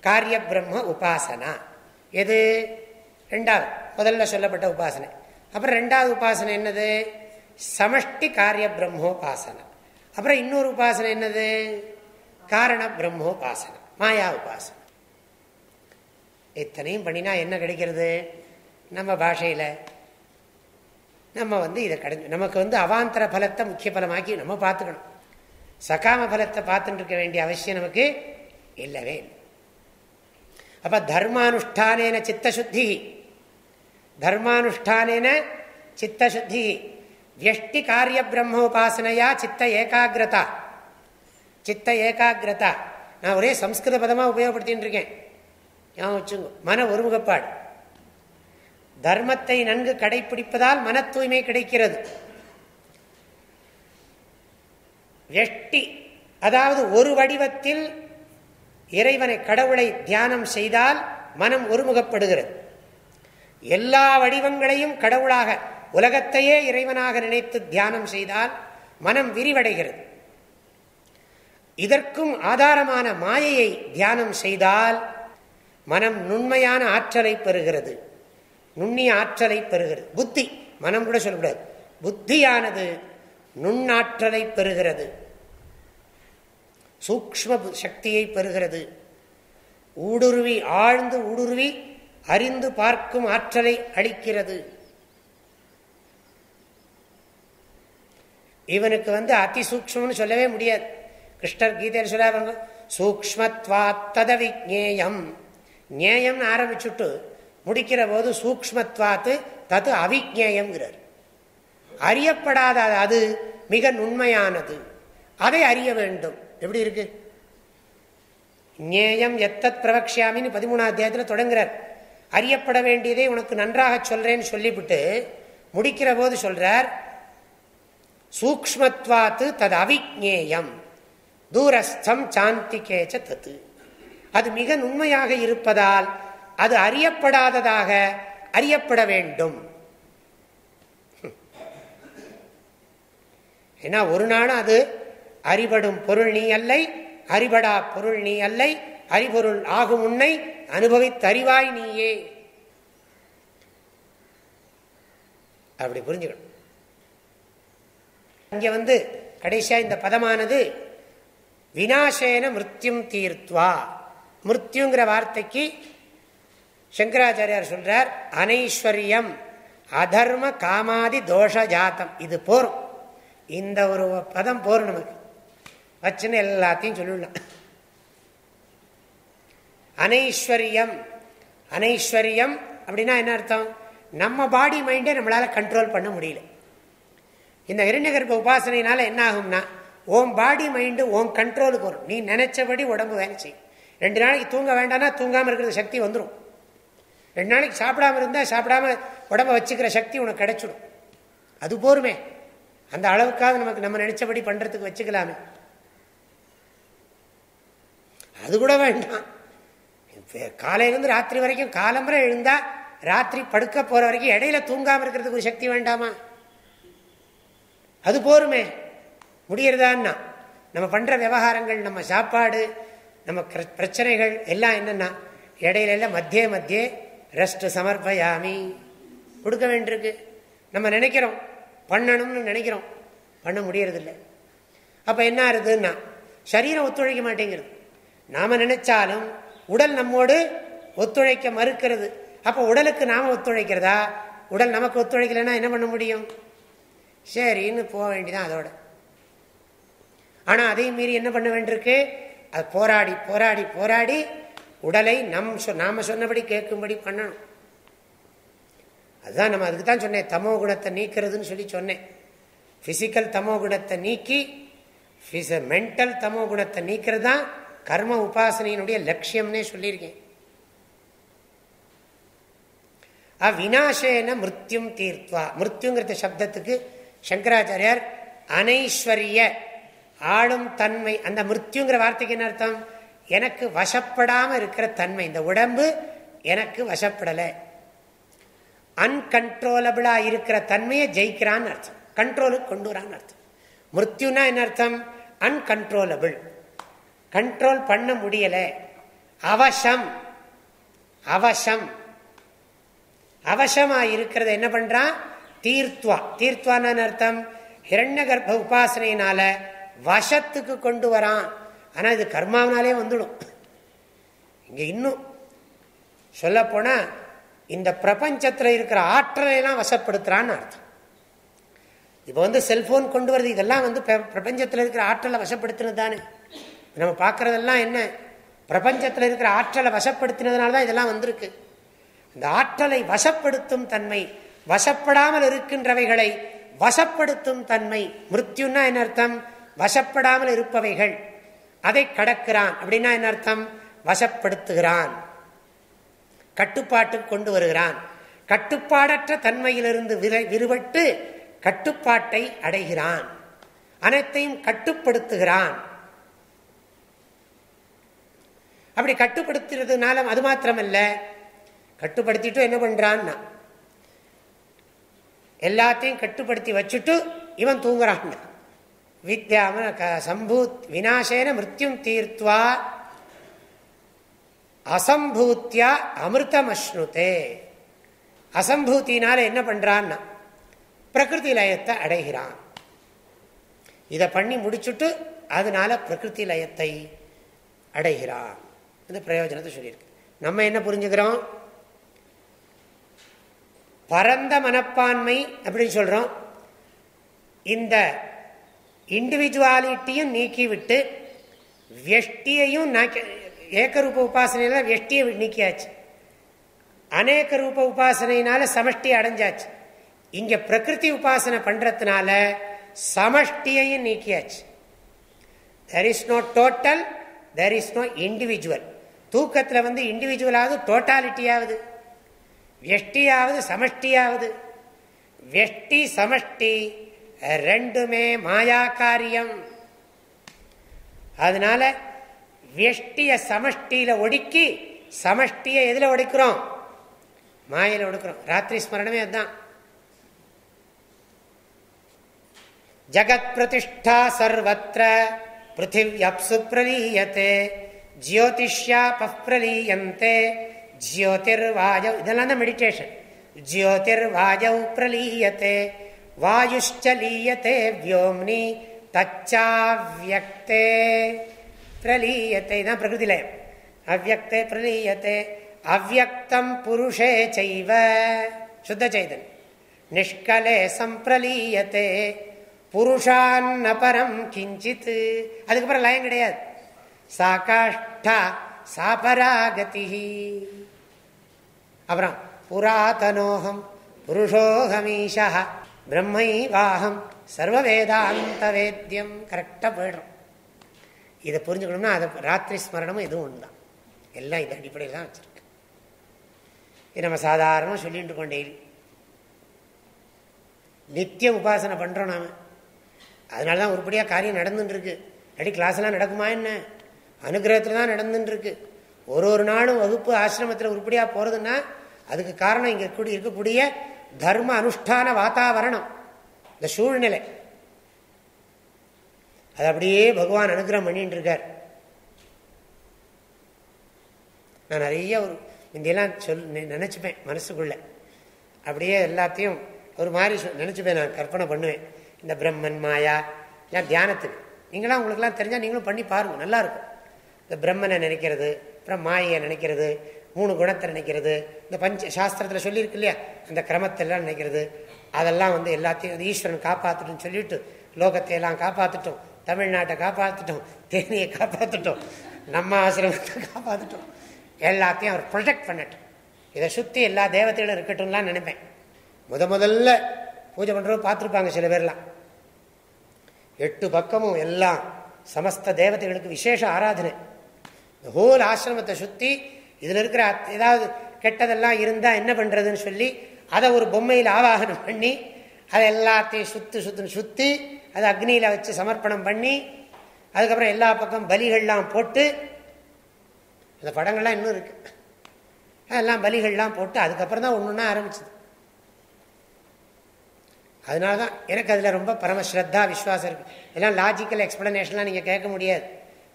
A: காரிய பிரம்ம உபாசனா. எது? ரெண்டாவது. முதல்ல சொல்லப்பட்ட உபாசனை. அப்புறம் ரெண்டாவது உபாசனை என்னது? சமஷ்டி காரிய பிரம்மோபாசனை அப்புறம் இன்னொரு உபாசனை என்னது? காரண பிரம்மோபாசனை மாயா உபாசனை. இத்தனையும் பண்ணினா என்ன கிடைக்கிறது? நம்ம பாஷையில் நம்ம வந்து இதை கிடை நமக்கு வந்து அவாந்தர பலத்தை முக்கிய பலமாக்கி நம்ம பார்த்துக்கணும். சகாம பலத்தை பார்த்துட்டு இருக்க வேண்டிய அவசியம் நமக்கு இல்லவே இல்லை. அப்ப தர்மானுஷ்டானேன சித்தசுத்தி தர்மானுஷ்டானேன சித்தசுத்தி வியஷ்டி காரிய பிரம்மோபாசனையா சித்த ஏகாகிரதா? சித்த ஏகாகிரதா. நான் ஒரே சம்ஸ்கிருத பதமாக உபயோகப்படுத்தின்னு இருக்கேன். ஞாபகம் வச்சுங்க. மன ஒருமுகப்பாடு. தர்மத்தை நன்கு கடைபிடிப்பதால் மன தூய்மை கிடைக்கிறது. வெஷ்டி அதாவது ஒரு வடிவத்தில் இறைவனை கடவுளை தியானம் செய்தால் மனம் ஒருமுகப்படுகிறது. எல்லா வடிவங்களையும் கடவுளாக உலகத்தையே இறைவனாக நினைத்து தியானம் செய்தால் மனம் விரிவடைகிறது. இதற்கும் ஆதாரமான மாயையை தியானம் செய்தால் மனம் நுண்மையான ஆற்றலை பெறுகிறது. நுண்ணிய ஆற்றலை பெறுகிறது. புத்தி மனம் கூட சொல்லக்கூடாது. புத்தியானது நுண்ணாற்றலை பெறுகிறது. சூக்ம சக்தியை பெறுகிறது. ஊடுருவி ஆழ்ந்து ஊடுருவி அறிந்து பார்க்கும் ஆற்றலை அளிக்கிறது. இவனுக்கு வந்து அதிசூக்மம்னு சொல்லவே முடியாது. கிருஷ்ணர் கீதையில் சொல்ல சூக்மத்வாத்தத விஜேயம் ஞேயம்னு ஆரம்பிச்சுட்டு முடிக்கிற போது சூக்மத்வாத்து தது அவிஜேயம்ங்கிறார். அறியப்படாத அது மிக நுண்மையானது. அதை அறிய வேண்டும். எப்படி இருக்கு? ஞேயம் எத்தத் பிரவக்ஷாமின்னு பதிமூணாம் அத்தியாயத்தில் தொடங்குறார். அறியப்பட வேண்டியதை உனக்கு நன்றாக சொல்றேன்னு சொல்லிவிட்டு முடிக்கிற போது சொல்றார் சூக்மத்வாத்து தது அவிஜேயம். தூரஸ்தம் சாந்திகேச்ச தத்து. அது மிக நுண்மையாக இருப்பதால் அது அறியப்படாததாக அறியப்பட வேண்டும். ஏன்னா ஒரு நாளும் அது அறிபடும் பொருள் நீ அல்லை அறிபடா பொருள் நீ அல்லை அறிபொருள் ஆகும் உன்னை அனுபவித்தறிவாய் நீயே. அப்படி புரிஞ்சுக்கணும். இங்க வந்து கடைசியா இந்த பதமானது வினாசேன மிருத்யும் தீர்த்வா. மிருத்யுங்கிற வார்த்தைக்கு சங்கராச்சாரியார் சொல்றார் அனைஸ்வரியம் அதர்ம காமாதி தோஷ ஜாத்தம் இது போரும். இந்த ஒரு பதம் போரும் நமக்கு. வச்சுன்னு எல்லாத்தையும் சொல்லிடலாம். அனைஸ்வரியம் அனைஸ்வரியம் அப்படின்னா என்ன அர்த்தம்? நம்ம பாடி மைண்டை நம்மளால கண்ட்ரோல் பண்ண முடியல. இந்த இரண்யகர்ப்ப உபாசனையினால என்ன ஆகும்னா ஓம் பாடி மைண்டு ஓம் கண்ட்ரோலுக்கு வரும். நீ நினைச்சபடி உடம்பு வேலை செய்யும். ரெண்டு நாளைக்கு தூங்க வேண்டாம்னா தூங்காமல் இருக்கிற சக்தி வந்துடும் ரெண்டு நாளைக்கு சாப்பிடாம இருந்தால் சாப்பிடாம உடம்ப வச்சுக்கிற சக்தி உனக்கு கிடைச்சிடும். அது போருமே. அந்த அளவுக்காக நமக்கு நம்ம நினைச்சபடி பண்ணுறதுக்கு வச்சுக்கலாமே. அது கூட வேண்டாம். காலையிலேருந்து ராத்திரி வரைக்கும் காலம்புரை எழுந்தால் ராத்திரி படுக்க போகிற வரைக்கும் இடையில தூங்காமல் இருக்கிறதுக்கு ஒரு சக்தி வேண்டாமா? அது போருமே. முடியறதான்னா நம்ம பண்ணுற விவகாரங்கள் நம்ம சாப்பாடு நம்ம பிரச்சனைகள் எல்லாம் என்னென்னா இடையிலெல்லாம் மத்திய மத்திய ரெஸ்ட் சமர்ப்பயாமி. கொடுக்க வேண்டியிருக்கு. நம்ம நினைக்கிறோம். பண்ணணும்னு நினைக்கிறோம். பண்ண முடியறதில்லை. அப்போ என்ன ஆகுதுன்னா சரீரம் ஒத்துழைக்க மாட்டேங்கிறது. நாம் நினைச்சாலும் உடல் நம்மோடு ஒத்துழைக்க மறுக்கிறது. அப்போ உடலுக்கு நாம் ஒத்துழைக்கிறதா? உடல் நமக்கு ஒத்துழைக்கலைன்னா என்ன பண்ண முடியும்? சரின்னு போக வேண்டிதான் அதோட. ஆனால் அதையும் மீறி என்ன பண்ண வேண்டியிருக்கு? அது போராடி போராடி போராடி உடலை நம் நாம சொன்னபடி கேட்கும்படி பண்ணணும். அதுதான் நம்ம அதுக்கு தான் சொன்னேன் தமோ குணத்தை நீக்கிறதுன்னு சொல்லி சொன்னேன். பிசிக்கல் தமோ குணத்தை நீக்கி மென்டல் தமோ குணத்தை நீக்கிறது தான் கர்ம உபாசனையினுடைய லட்சியம்னே சொல்லியிருக்கேன். அவினாசேன மிருத்யும் தீர்த்வா. மிருத்யுங்கிற சப்தத்துக்கு சங்கராச்சாரியார் அனைஸ்வரிய ஆளும் தன்மை அந்த மிருத்யுங்கிற வார்த்தைக்கு என்ன அர்த்தம்? எனக்கு வசப்படாம இருக்கிற தன்மை இந்த உடம்பு எனக்கு வசப்படலை. அன்கன்ட்ரோலபிளா இருக்கிற தன்மையை ஜெயிக்கிறான்னு அர்த்தம். கண்ட்ரோலுக்கு கொண்டு வரான்னு அர்த்தம். மிருத்யுனா என்ன அர்த்தம்? அன்கன்ட்ரோலபிள் கண்ட்ரோல் பண்ண முடியல. அவசம். அவசம். அவசமா இருக்கிறத என்ன பண்றான்? தீர்த்வா. தீர்த்வான்னு அர்த்தம்? ஹிரண்ய கர்ப்ப உபாசனையினால வசத்துக்கு கொண்டு வரான். ஆனால் இது கர்மாவனாலே வந்துடும். இங்கே இன்னும் சொல்லப்போனால் இந்த பிரபஞ்சத்தில் இருக்கிற ஆற்றலை எல்லாம் வசப்படுத்துறான்னு அர்த்தம். இப்போ வந்து செல்போன் கொண்டு வர்றது இதெல்லாம் வந்து பிரபஞ்சத்தில் இருக்கிற ஆற்றலை வசப்படுத்தினது தானே நம்ம பார்க்கறதெல்லாம் என்ன? பிரபஞ்சத்தில் இருக்கிற ஆற்றலை வசப்படுத்தினதுனால தான் இதெல்லாம் வந்திருக்கு. இந்த ஆற்றலை வசப்படுத்தும் தன்மை வசப்படாமல் இருக்கின்றவைகளை வசப்படுத்தும் தன்மை மிருத்யுன்னா என்ன அர்த்தம்? வசப்படாமல் இருப்பவைகள். அதை கடக்கிறான். அப்படின்னா என்ன அர்த்தம்? வசப்படுத்துகிறான். கட்டுப்பாட்டுக்கு கொண்டு வருகிறான். கட்டுப்பாடற்ற தன்மையிலிருந்து விருவட்டு கட்டுப்பாட்டை அடைகிறான். அனைத்தையும் கட்டுப்படுத்துகிறான். அப்படி கட்டுப்படுத்துறதுனால அது மாத்திரமல்ல. கட்டுப்படுத்திட்டு என்ன பண்றான்னா எல்லாத்தையும் கட்டுப்படுத்தி வச்சுட்டு இவன் தூங்குறான் வித்யாம சம்பூத் வினாசேன மிருத்யும் தீர்த்துவா அசம்பூத்தியா அமிர்தம் அஸ்னுதே அசம்பூத்தினால என்ன பண்றான்னா பிரகிருதி லயத்தை அடைகிறான். இதை பண்ணி முடிச்சுட்டு அதனால பிரகிருதி லயத்தை அடைகிறான். இந்த பிரயோஜனத்தை சொல்லியிருக்கு. நம்ம என்ன புரிஞ்சுக்கிறோம்? பரந்த மனப்பான்மை அப்படின்னு சொல்றோம். இந்த இண்டிவிஜுவாலிட்டியும் நீக்கிவிட்டு வெஷ்டியையும் ஏக்கரூப உபாசனையில வெஷ்டியை நீக்கியாச்சு. அநேக ரூப உபாசனையினால சமஷ்டி அடைஞ்சாச்சு. இங்க பிரகிருதி உபாசனை பண்றதுனால சமஷ்டியையும் நீக்கியாச்சு. There is no total there is no individual தூக்கத்தில் வந்து இண்டிவிஜுவலாவது டோட்டாலிட்டியாவது வெஷ்டியாவது சமஷ்டியாவது. வெஷ்டி சமஷ்டி ரெண்டுமே மாயா காரியம் அதனால வெஷ்டிய சமஷ்டியில ஒடுக்கி சமஷ்டிய எதுல ஒடுக்கிறோம்? மாயில ஒடுக்கிறோம். ராத்திரி ஸ்மரணமே அதுதான். ஜகத் பிரதிஷ்டா சர்வத்திர பிருத்திவியப்சு பிரலீயத்தே ஜியோதிஷ்யா பிரலீயந்தே ஜியோதிர்வாயவ் இதெல்லாம் தான் மெடிடேஷன் ஜியோதிர்வாயவ் பிரலீயத்தே வாயுஷ்சலீயத்தே வியோம்னி தச்சாவியக்தே பிரலீயத்தை தான் பிரகிருதி அவ்வக்தே பிரலீயத்தே அவ்வக்தம் புருஷே செய்வ சுத்த சைதன் நிஷ்கலே சம்பிரலீயத்தே புருஷான் பரம் கிஞ்சித் அதுக்கப்புறம் லயம் கிடையாது। சாகாஷ்டா சாபராகதி அப்புறம் புராதனோகம் புருஷோகமீஷா பிரம்மைவாகம் சர்வ வேதாந்த வேத்தியம் கரெக்டாக போயிடும் இதை புரிஞ்சுக்கணும்னா அதை ராத்திரி ஸ்மரணமும் இதுவும் ஒன்று தான் எல்லாம் இது அடிப்படையில் தான் வச்சுருக்கு. இது நம்ம சாதாரணமாக சொல்லிட்டு இருக்கோம் டெய்லி நித்தியம் உபாசனை பண்ணுறோம் நாம். அதனால தான் உருப்படியாக காரியம் நடந்துட்டுருக்கு அடி கிளாஸ்லாம் நடக்குமா என்ன? அனுகிரகத்தில் தான் நடந்துட்டுருக்கு ஒரு ஒரு நாளும் வகுப்பு ஆசிரமத்தில் உருப்படியாக போகிறதுன்னா அதுக்கு காரணம் இங்கே கூடி இருக்கக்கூடிய தர்ம அனுஷ்டான வாத்தாவரணம் இந்த சூழ்நிலை. அது அப்படியே பகவான் அனுகிரகம் பண்ணிட்டு இருக்கார் நான் நிறைய ஒரு இந்தியெல்லாம் சொல் நினச்சிப்பேன் மனசுக்குள்ள. அப்படியே எல்லாத்தையும் ஒரு மாதிரி நினச்சிப்பேன் நான் கற்பனை பண்ணுவேன். இந்த பிரம்மன் மாயா எல்லாம் தியானத்துக்கு. நீங்களாம் உங்களுக்குலாம் தெரிஞ்சால் நீங்களும் பண்ணி பாருங்கள் நல்லாயிருக்கும் இந்த பிரம்மனை நினைக்கிறது அப்புறம் மாயை நினைக்கிறது மூணு குணத்தை நினைக்கிறது. இந்த பஞ்ச சாஸ்திரத்தில் சொல்லியிருக்கு இல்லையா? அந்த கிரமத்தெல்லாம் நினைக்கிறது. அதெல்லாம் வந்து எல்லாத்தையும் ஈஸ்வரன் காப்பாற்றட்டும் சொல்லிட்டு லோகத்தை எல்லாம் காப்பாற்றிட்டோம் தமிழ்நாட்டை காப்பாற்றிட்டோம் தேனியை காப்பாற்றிட்டோம் நம்ம ஆசிரமத்தை காப்பாற்றிட்டோம் எல்லாத்தையும் அவர் ப்ரொடெக்ட் பண்ணட்டும். இதை சுற்றி எல்லா தேவத்தையும் இருக்கட்டும்லாம் நினைப்பேன். முத முதல்ல பூஜை பண்ணுறவங்க பார்த்துருப்பாங்க சில பேர்லாம். எட்டு பக்கமும் எல்லாம் சமஸ்த தேவதைகளுக்கு விசேஷ ஆராதனை. இந்த ஹோல் ஆசிரமத்தை சுற்றி இதில் இருக்கிற ஏதாவது கெட்டதெல்லாம் இருந்தால் என்ன பண்ணுறதுன்னு சொல்லி அதை ஒரு பொம்மையில் ஆவாகனம் பண்ணி அதை எல்லாத்தையும் சுற்று சுற்றுன்னு சுற்றி அதை அக்னியில் வச்சு சமர்ப்பணம் பண்ணி அதுக்கப்புறம் எல்லா பக்கம் பலிகள்லாம் போட்டு இந்த படங்கள்லாம் இன்னும் இருக்குது அதெல்லாம் பலிகள்லாம் போட்டு அதுக்கப்புறம் தான் ஒன்று ஒன்றா ஆரம்பிச்சது. அதனால தான் எனக்கு அதில் ரொம்ப பரமஸ்ரத்தா விஸ்வாசம் இருக்குது எல்லாம் லாஜிக்கல் எக்ஸ்பிளனேஷன்லாம் நீங்கள் கேட்க முடியாது.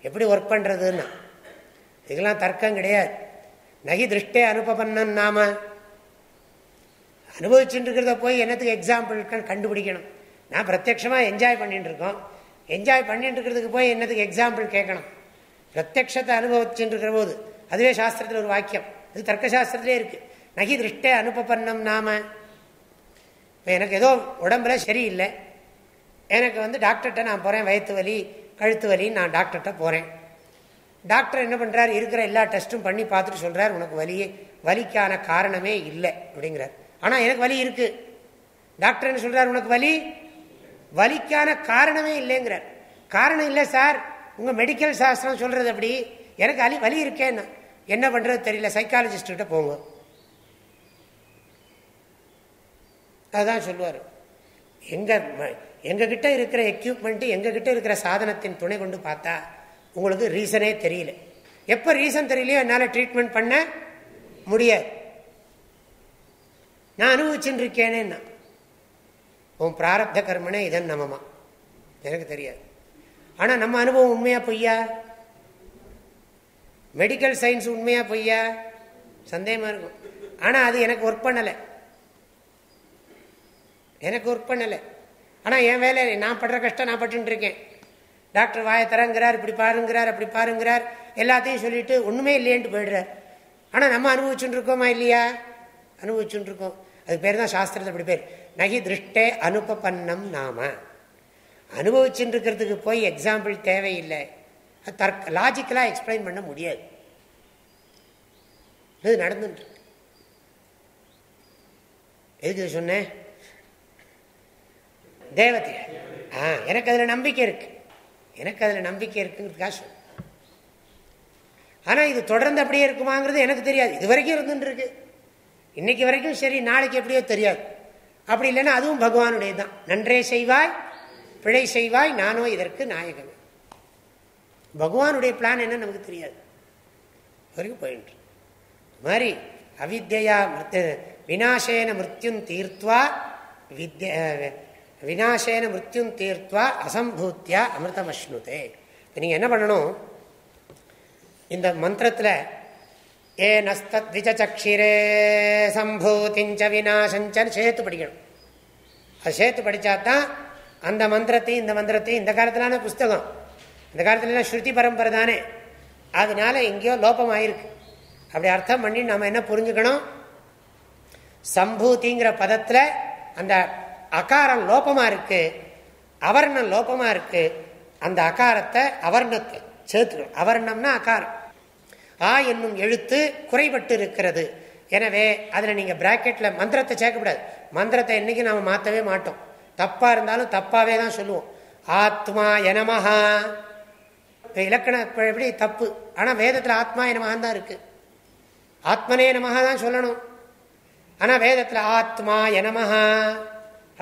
A: எப்படி ஒர்க் பண்ணுறதுன்னா இதெல்லாம் தர்க்கம் கிடையாது. நகி திருஷ்டே அனுப்பண்ணன் நாம. அனுபவிச்சுட்டு இருக்கிறத போய் என்னத்துக்கு எக்ஸாம்பிள் கண்டுபிடிக்கணும். நான் பிரத்யமாக என்ஜாய் பண்ணிட்டு இருக்கோம் என்ஜாய் பண்ணிட்டு இருக்கிறதுக்கு போய் என்னத்துக்கு எக்ஸாம்பிள் கேட்கணும். பிரத்யத்தை அனுபவிச்சுட்டு இருக்கிற போது அதுவே சாஸ்திரத்தில் ஒரு வாக்கியம். அது தர்க்கசாஸ்திரத்திலே இருக்கு. நகி திருஷ்டே அனுப்பண்ணம் நாம. இப்போ எனக்கு ஏதோ உடம்புல சரியில்லை. எனக்கு வந்து டாக்டர்கிட்ட நான் போகிறேன் வயிற்று வலி கழுத்து வலின்னு நான் டாக்டர்கிட்ட போகிறேன் டாக்டர் என்ன பண்ணுறார் இருக்கிற எல்லா டெஸ்ட்டும் பண்ணி பார்த்துட்டு சொல்கிறார் உனக்கு வலியே வலிக்கான காரணமே இல்லை அப்படிங்கிறார். ஆனால் எனக்கு வலி இருக்குது டாக்டர் என்ன சொல்கிறார் உனக்கு வலி வலிக்கான காரணமே இல்லைங்கிறார். காரணம் இல்லை சார். உங்கள் மெடிக்கல் சாஸ்திரம் சொல்கிறது அப்படி எனக்கு அலி வலி இருக்கேன்னா என்ன? பண்ணுறது தெரியல. சைக்காலஜிஸ்ட்கிட்ட போங்க. அதுதான் சொல்லுவார். எங்கள் எங்ககிட்ட இருக்கிற எக்யூப்மெண்ட்டு எங்ககிட்ட இருக்கிற சாதனத்தின் துணை கொண்டு பார்த்தா உங்களுக்கு ரீசனே தெரியல. எப்போ ரீசன் தெரியலையோ என்னால் ட்ரீட்மெண்ட் பண்ண முடியாது. நான் அனுபவிச்சுட்டு இருக்கேனேன்னா உன் பிராரப்த கர்மனே இதன் நமமா? எனக்கு தெரியாது. ஆனால் நம்ம அனுபவம் உண்மையா பொய்யா? மெடிக்கல் சயின்ஸ் உண்மையா பொய்யா? சந்தேகமாக இருக்கும். ஆனால் அது எனக்கு ஒர்க் பண்ணலை. எனக்கு ஒர்க் பண்ணலை. ஆனால் என் வேலை நான் படுற கஷ்டம் நான் பட்டு இருக்கேன் டாக்டர் வாயை தரங்கிறார் இப்படி பாருங்கிறார் அப்படி பாருங்கிறார். எல்லாத்தையும் சொல்லிட்டு ஒன்றுமே இல்லையேன்ட்டு போயிடுறார். ஆனால் நம்ம அனுபவிச்சுட்டு இருக்கோமா இல்லையா? அனுபவிச்சுட்டு இருக்கோம் அது பேர் தான் சாஸ்திரத்தை அப்படி பேர். நகி திருஷ்டே அனுப்பன்னம் நாம. அனுபவிச்சுட்டு இருக்கிறதுக்கு போய் எக்ஸாம்பிள் தேவையில்லை. தர்க்க லாஜிக்கலாக எக்ஸ்பிளைன் பண்ண முடியாது. இது நடந்துட்டு. எதுக்கு சொன்னேன்? தேவதை ஆ எனக்கு அதில் நம்பிக்கை இருக்கு. எனக்கு அதில் நம்பிக்கை இருக்குங்கிறதுக்காக சொன்ன ஆனால் இது தொடர்ந்து அப்படியே இருக்குமாங்கிறது எனக்கு தெரியாது. இது வரைக்கும் இருந்துட்டு இன்னைக்கு வரைக்கும் சரி நாளைக்கு எப்படியோ தெரியாது. அப்படி இல்லைன்னா அதுவும் பகவானுடைய தான் நன்றே செய்வாய் பிழை செய்வாய் நானோ இதற்கு நாயகமே பகவானுடைய பிளான் என்ன நமக்கு தெரியாது. வரைக்கும் போயிட்டு மாதிரி அவித்யா வினாசேன மிருத்யும் தீர்த்துவா வித்ய வினாசேன மிருத்யும் தீர்த்துவா அசம்பூத்தியா அமிர்தமஷ்ணுதே. இப்போ நீங்கள் என்ன பண்ணணும்? இந்த மந்திரத்தில் ஏ நஸ்திஜச்சக்ஷிரே சம்பூதிஞ்ச விநாசஞ்சன்னு சேர்த்து படிக்கணும். அது சேர்த்து படித்தா தான் அந்த மந்திரத்தையும் இந்த மந்திரத்தையும் இந்த காலத்திலான புஸ்தகம் இந்த காலத்துலலாம் ஸ்ருதி பரம்பரை தானே. அதனால எங்கேயோ லோபம் ஆயிருக்கு. அப்படி அர்த்தம் பண்ணி நம்ம என்ன புரிஞ்சுக்கணும்? சம்பூதிங்கிற பதத்தில் அந்த அகாரம் லோபமாக இருக்கு அவர்ணம் லோபமாக இருக்கு அந்த அகாரத்தை அவர்ணத்தை சேர்த்துக்கணும். அவர்ணம்னா அகாரம். ஆ என்னும் எழுத்து குறைபட்டு இருக்கிறது. எனவே அதில் நீங்கள் பிராக்கெட்டில் மந்திரத்தை சேர்க்கக்கூடாது மந்திரத்தை என்னைக்கு நாம் மாற்றவே மாட்டோம். தப்பாக இருந்தாலும் தப்பாகவே தான் சொல்லுவோம். ஆத்மா எனமஹா. இலக்கண எப்படி தப்பு? ஆனால் வேதத்தில் ஆத்மா எனமகான் தான் இருக்குது ஆத்மனே நமகா தான் சொல்லணும். ஆனால் வேதத்தில் ஆத்மா எனமஹா.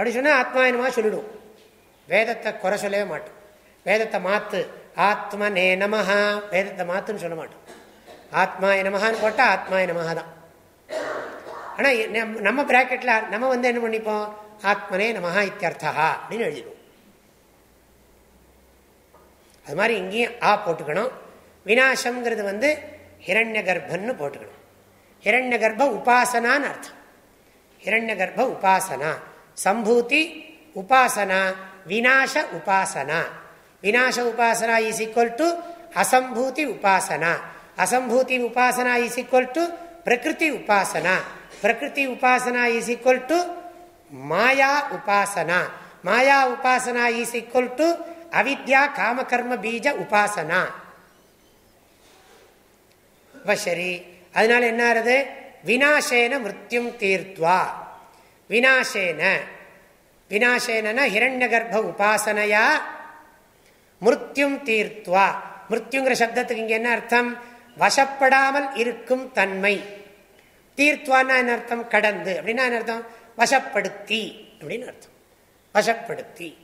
A: அப்படி சொன்னால் ஆத்மா சொல்லிடும். வேதத்தை குறை சொல்லவே மாட்டோம். வேதத்தை மாத்து. ஆத்ம நே நமஹா. வேதத்தை மாத்துன்னு சொல்ல மாட்டோம். ஆத்மா நமஹான்னு போட்டால் ஆத்மாய நமஹா தான். ஆனால் நம்ம பிராக்கெட்டில் நம்ம வந்து என்ன பண்ணிப்போம்? ஆத்மனே நமஹா இத்தியர்த்தா அப்படின்னு எழுதிடுவோம். அது மாதிரி இங்கேயும் ஆ போட்டுக்கணும். வினாசம்ங்கிறது வந்து ஹிரண்ய கர்ப்பன்னு போட்டுக்கணும். ஹிரண்ய கர்ப்ப உபாசனான்னு அர்த்தம். ஹிரண்ய கர்ப்ப உபாசனா. சம்பூதி உபாசனா வினாச உபாசனா. வினாச உபாசனா இஸ் ஈக்வல் டு அசம்பூதி உபாசனா. அசம்பூதி உபாசனா இஸ் ஈக்வல் டு பிரகிருதி உபாசனா. பிரகிருதி உபாசனா இஸ் ஈக்வல் டு மாயா உபாசனா. மாயா உபாசனா இஸ் ஈக்வல் டு அவித்யா காமகர்ம பீஜ உபாசனா. சரி. அதனால என்ன ஆறுது? வினாசேன மிருத்யும் தீர்த்வா. வினாசேன வினாசேன ஹிரண்ய கர்ப்ப உபாசனையா? மிருத்யும் தீர்த்துவா மிருத்யுங்கிற சப்தத்துக்கு இங்க என்ன அர்த்தம்? வசப்படாமல் இருக்கும் தன்மை. தீர்த்துவான்னா என்ன அர்த்தம்? கடந்து. அப்படின்னா என்ன அர்த்தம்? வசப்படுத்தி. அப்படின்னு அர்த்தம். வசப்படுத்தி.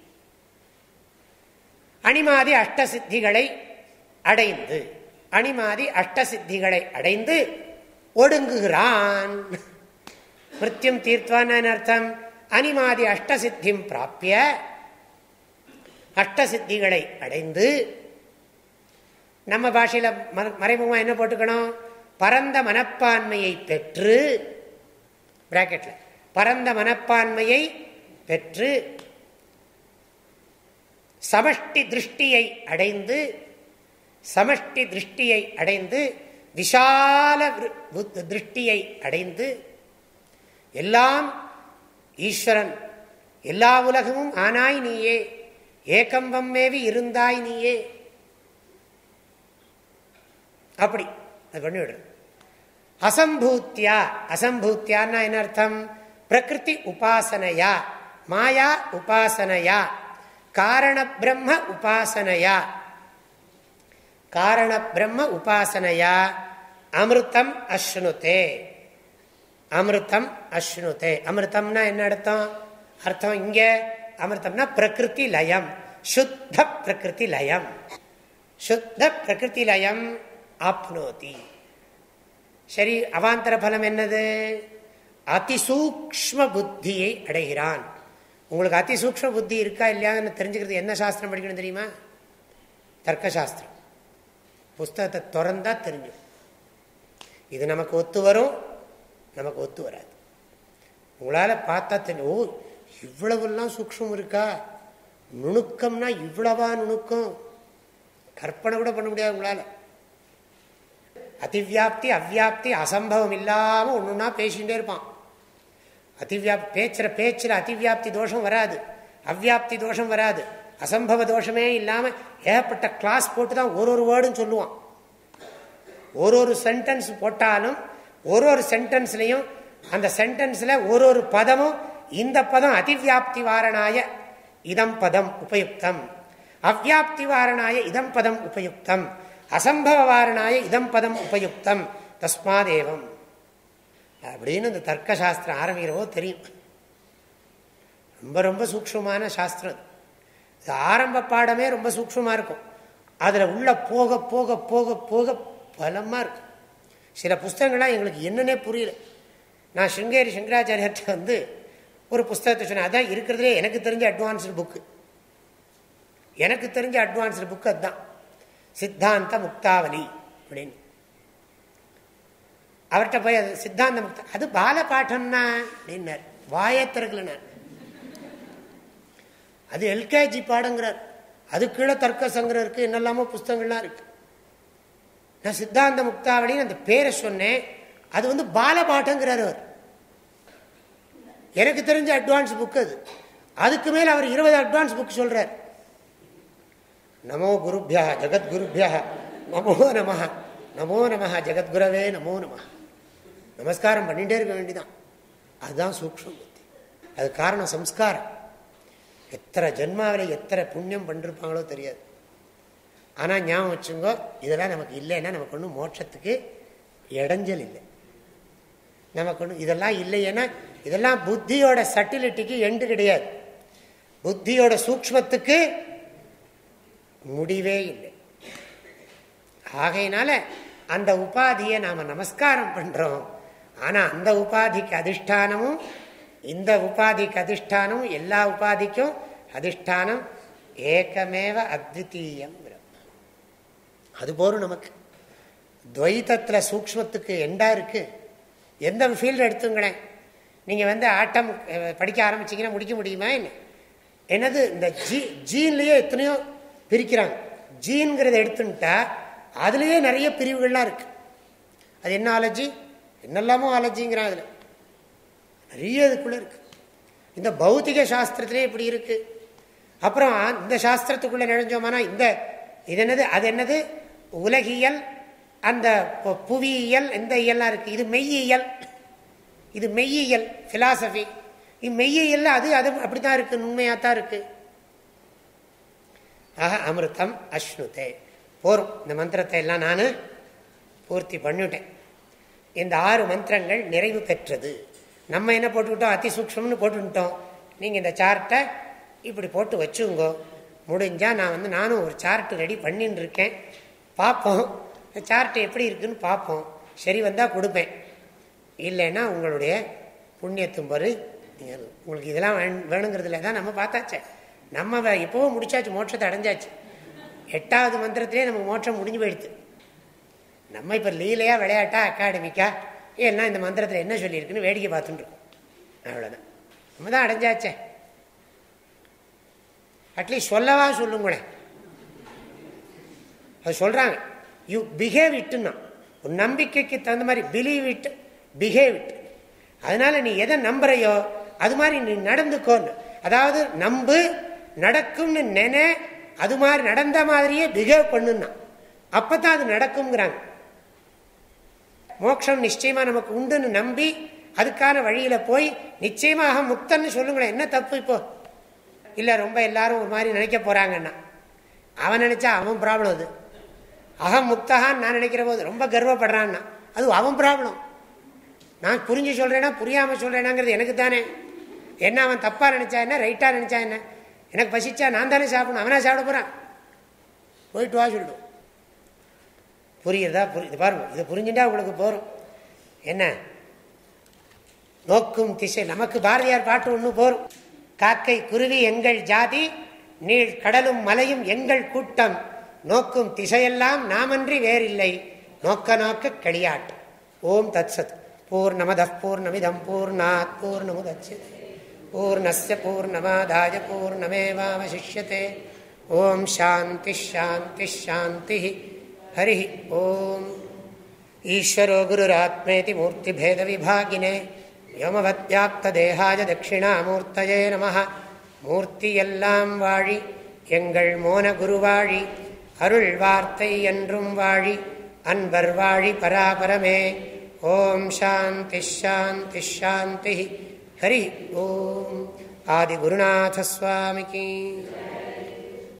A: அணிமாதி அஷ்டசித்திகளை அடைந்து. அணிமாதி அஷ்டசித்திகளை அடைந்து ஒடுங்குகிறான். மிருத்தியும் தீர்த்வான்னு அர்த்தம். அனிமாதி அஷ்டசித்தியும் பிராப்பிய அஷ்டசித்திகளை அடைந்து நம்ம பாஷையில் மறைமுகமாக என்ன போட்டுக்கணும்? பரந்த மனப்பான்மையை பெற்று பிராக்கெட்டில் பரந்த மனப்பான்மையை பெற்று சமஷ்டி திருஷ்டியை அடைந்து சமஷ்டி திருஷ்டியை அடைந்து விஷால திருஷ்டியை அடைந்து எல்லாம் ஈஸ்வரன். எல்லா உலகமும் ஆனாய் நீயே. ஏகம்பம் மேவி இருந்தாய் நீயே. அப்படி அது பண்ணி பண்ணிவிடுறது அசம்பூத்தியா அசம்பூத்தியான்னா என்ன அர்த்தம்? பிரகிருதி உபாசனையா மாயா உபாசனையா காரண பிரம்ம உபாசனையா. காரண பிரம்ம உபாசனையா அமிர்தம் அஸ்னுதே அமிர்தம் அஸ்னுதே. அமிர்தம்னா என்ன அர்த்தம்? அர்த்தம் இங்க அமிர்தம்னா பிரகிருதி லயம். சுத்த பிரகிருதி லயம். சுத்த பிரகிருதி லயம் ஆப்னோதி. சரி அவாந்தர பலம் என்னது? அதிசூக்ம புத்தியை அடைகிறான். உங்களுக்கு அதிசூக்ம புத்தி இருக்கா இல்லையான்னு தெரிஞ்சுக்கிறது என்ன சாஸ்திரம் படிக்கணும் தெரியுமா? தர்க்கசாஸ்திரம். புஸ்தகத்தை திறந்தா தெரிஞ்சு இது நமக்கு ஒத்து வரும் நமக்கு ஒத்து வராது. உங்களால் பார்த்தா தெரியும் ஓ இவ்வளவுலாம் சூக்ஷம் இருக்கா? நுணுக்கம்னா இவ்வளவா நுணுக்கம்? கற்பனை கூட பண்ண முடியாது உங்களால். அதிவியாப்தி அவ்வியாப்தி அசம்பவம் இல்லாமல் ஒன்றுன்னா பேசிகிட்டே இருப்பான். அதிவியாப் பேச்சுற பேச்சில் அதிவியாப்தி தோஷம் வராது. அவ்வியாப்தி தோஷம் வராது. அசம்பவ தோஷமே இல்லாமல் ஏகப்பட்ட கிளாஸ் போட்டு தான் ஒரு ஒரு வேர்டும் சொல்லுவான். ஒரு ஒரு சென்டென்ஸ் போட்டாலும் ஒரு ஒரு சென்டென்ஸ்லையும் அந்த சென்டென்ஸில் ஒரு ஒரு பதமும் இந்த பதம் அதிவியாப்தி வாரணாய இதம் பதம் உபயுக்தம். அவ்வியாப்தி வாரணாய இதம் பதம் உபயுக்தம். அசம்பவ வாரணாய இதம் பதம் உபயுக்தம். தஸ்மாதேவம். அப்படின்னு இந்த தர்க்க சாஸ்திரம் ஆரம்பிக்கிறவோ தெரியும். ரொம்ப ரொம்ப சூக்ஷமான சாஸ்திரம் இது ஆரம்ப பாடமே ரொம்ப சூக்ஷமாக இருக்கும். அதில் உள்ள போக போக போக போக பலமாக இருக்கும். சில புஸ்தகங்கள்லாம் எங்களுக்கு என்னன்னே புரியல. நான் சிங்கேரி சங்கராச்சாரியர்கிட்ட வந்து ஒரு புஸ்தகத்தை சொன்னேன். அதான் இருக்கிறதுலே எனக்கு தெரிஞ்ச அட்வான்ஸ்டு புக்கு எனக்கு தெரிஞ்ச அட்வான்ஸ்டு புக்கு அதுதான். சித்தாந்த முக்தாவலி அப்படின்னு. அவர்கிட்ட போய் அது சித்தாந்த முக்தா அது பால பாட்டம்னா அப்படின்னார். வாயத்திறக்கல அது எல்கேஜி பாடங்கிறார். அது கீழே தர்க்க சங்கரம் இருக்கு என்னெல்லாமோ புஸ்தகங்கள்லாம் இருக்கு. நான் சித்தாந்த முக்தாவளின்னு அந்த பேரை சொன்னேன். அது வந்து பாலபாட்டங்கிறார் அவர். எனக்கு தெரிஞ்ச அட்வான்ஸ் புக் அது. அதுக்கு மேல அவர் இருபது அட்வான்ஸ் புக் சொல்றார். நமோ குருபியா ஜெகத்குருபியா நமோ நம நமோ நம ஜெகத்குரவே நமோ நம நமஸ்காரம் பண்ணிட்டே இருக்க வேண்டிதான். அதுதான் சூக்ஷம் புத்தி. அது காரணம் சம்ஸ்காரம். எத்தனை ஜென்மாவில் எத்தனை புண்ணியம் பண்ணிருப்பாங்களோ தெரியாது. ஆனால் ஞாபகம் வச்சுங்கோ இதெல்லாம் நமக்கு இல்லைன்னா நமக்கு ஒன்றும் மோட்சத்துக்கு இடைஞ்சல் இல்லை. நமக்கு ஒன்று இதெல்லாம் இல்லைன்னா இதெல்லாம் புத்தியோட சட்டிலிட்டிக்கு எண்டு கிடையாது. புத்தியோட சூக்மத்துக்கு முடிவே இல்லை. ஆகையினால அந்த உபாதியை நாம் நமஸ்காரம் பண்ணுறோம் ஆனால் அந்த உபாதிக்கு அதிஷ்டானமும் இந்த உபாதிக்கு அதிஷ்டானமும் எல்லா உபாதிக்கும் அதிஷ்டானம் ஏக்கமேவ அத்விதீயம். அது போரும் நமக்கு. துவைத்தத்தில் சூக்மத்துக்கு எண்டா இருக்கு. எந்த ஃபீல்டு எடுத்துங்களேன்? நீங்கள் வந்து ஆட்டம் படிக்க ஆரம்பிச்சிங்கன்னா முடிக்க முடியுமா என்ன? என்னது இந்த ஜீ ஜீன்லேயே எத்தனையோ பிரிக்கிறாங்க. ஜீன்கிறத எடுத்துட்டா அதுலேயே நிறைய பிரிவுகள்லாம் இருக்கு. அது என்ன அலர்ஜி என்னெல்லாமோ அலர்ஜிங்கிறான் அதில். நிறைய இதுக்குள்ளே இருக்கு. இந்த பௌத்திக சாஸ்திரத்திலே இப்படி இருக்குது அப்புறம் இந்த சாஸ்திரத்துக்குள்ளே நினைஞ்சோமானா இந்த இது என்னது அது என்னது? உலகியல் அந்த புவியியல் இந்த இயல்லாம் இருக்குது இது மெய்யியல். இது மெய்யியல் ஃபிலாசபி இது மெய்யியல் அது அது அப்படித்தான் இருக்குது உண்மையாக தான் இருக்குது ஆக அமிர்தம் அஸ்னுதே போரும். இந்த மந்திரத்தை எல்லாம் நான் பூர்த்தி பண்ணிவிட்டேன் இந்த ஆறு மந்திரங்கள் நிறைவு பெற்றது. நம்ம என்ன போட்டுக்கிட்டோம்? அதிசூக்ஷம்னு போட்டுக்கிட்டோம். நீங்கள் இந்த சார்ட்டை இப்படி போட்டு வச்சுங்கோ. முடிஞ்சால் நான் வந்து நானும் ஒரு சார்ட் ரெடி பண்ணின்னு இருக்கேன். பார்ப்போம். சார்ட் எப்படி இருக்குன்னு பார்ப்போம். சரி வந்தால் கொடுப்பேன். இல்லைன்னா உங்களுடைய புண்ணியத்தும் பரு. உங்களுக்கு இதெல்லாம் வேணுங்கிறதுல தான் நம்ம பார்த்தாச்சே. நம்ம எப்போவும் முடிச்சாச்சு மோட்சத்தை அடைஞ்சாச்சு. எட்டாவது மந்திரத்திலே நம்ம மோட்சம் முடிஞ்சு போயிடுது. நம்ம இப்போ லீலையா விளையாட்டா அகாடமிக்கா? ஏன்னா இந்த மந்திரத்தில் என்ன சொல்லியிருக்குன்னு வேடிக்கை பார்த்துட்டு அவ்வளோதான் நம்ம தான் அடைஞ்சாச்சே. அட்லீஸ்ட் சொல்லவா சொல்லுங்களேன். அது சொல்கிறாங்க யூ பிஹேவ் இட்டுன்னா ஒரு நம்பிக்கைக்கு தகுந்த மாதிரி பிலீவ் இட் பிஹேவ் இட் அதனால நீ எதை நம்புறையோ அது மாதிரி நீ நடந்துக்கோன்னு. அதாவது நம்பு நடக்கும்னு நினை அது மாதிரி நடந்த மாதிரியே பிஹேவ் பண்ணுன்னா. அப்பதான் அது நடக்குங்கிறாங்க மோட்சம் நிச்சயமா நமக்கு உண்டுன்னு நம்பி அதுக்கான வழியில போய் நிச்சயமாக முக்தன்னு சொல்லுங்களேன். என்ன தப்பு இப்போ? இல்ல ரொம்ப எல்லாரும் ஒரு மாதிரி நினைக்க போறாங்கன்னா. அவன் நினைச்சா அவன் ப்ராப்ளம் அது. அகம் முக்தகான்னு நான் நினைக்கிற போது ரொம்ப கர்வப்படுறான்னா. அது அவன் ப்ராப்ளம். நான் புரிஞ்சு சொல்றேன்னா புரியாம சொல்றேனாங்கிறது எனக்கு தானே என்ன அவன் தப்பா நினைச்சா என்ன ரைட்டா நினைச்சா என்ன? எனக்கு பசிச்சா நான் தானே சாப்பிடணும் அவனா சாப்பிட போறான். போயிட்டு வா சொல்லிடும் புரியுறதா? புரியுது பாருங்க இது புரிஞ்சுட்டா உங்களுக்கு போறோம் என்ன? நோக்கும் திசை நமக்கு பாரதியார் பாட்டு ஒன்று போறோம் காக்கை குருவி எங்கள் ஜாதி நீள் கடலும் மலையும் எங்கள் கூட்டம். நோக்கும் திசையெல்லாம் நாமன்றி வேறில்லை. நோக்க நோக்க களியாட்டம் ஓம் தத் சத் பூர்ணமத பூர்ணமிதம் பூர்ணாத் பூர்ணமுதட்சியதே பூர்ணஸ்ய பூர்ணமாதாய பூர்ணமேவாவசிஷ்யத்தை ஓம் சாந்தி ஷாந்தி ஷாந்தி. ஹரி ஓம். ஈஸ்வரோ குருராத்மேதி மூர்த்திபேதவிபாகினே யோமவத்யாப்தேகாய தட்சிணாமூர்த்தயே நம. மூர்த்தியெல்லாம் வாழி எங்கள் மோன குருவாழி. அருள் வார்த்தை என்றும் வாழி அன்பர் வாழி பராபரமே. ஓம் சாந்தி ஷாந்தி ஷாந்தி ஹரி ஓம். ஆதிகுருநாதஸ்வாமிக்கு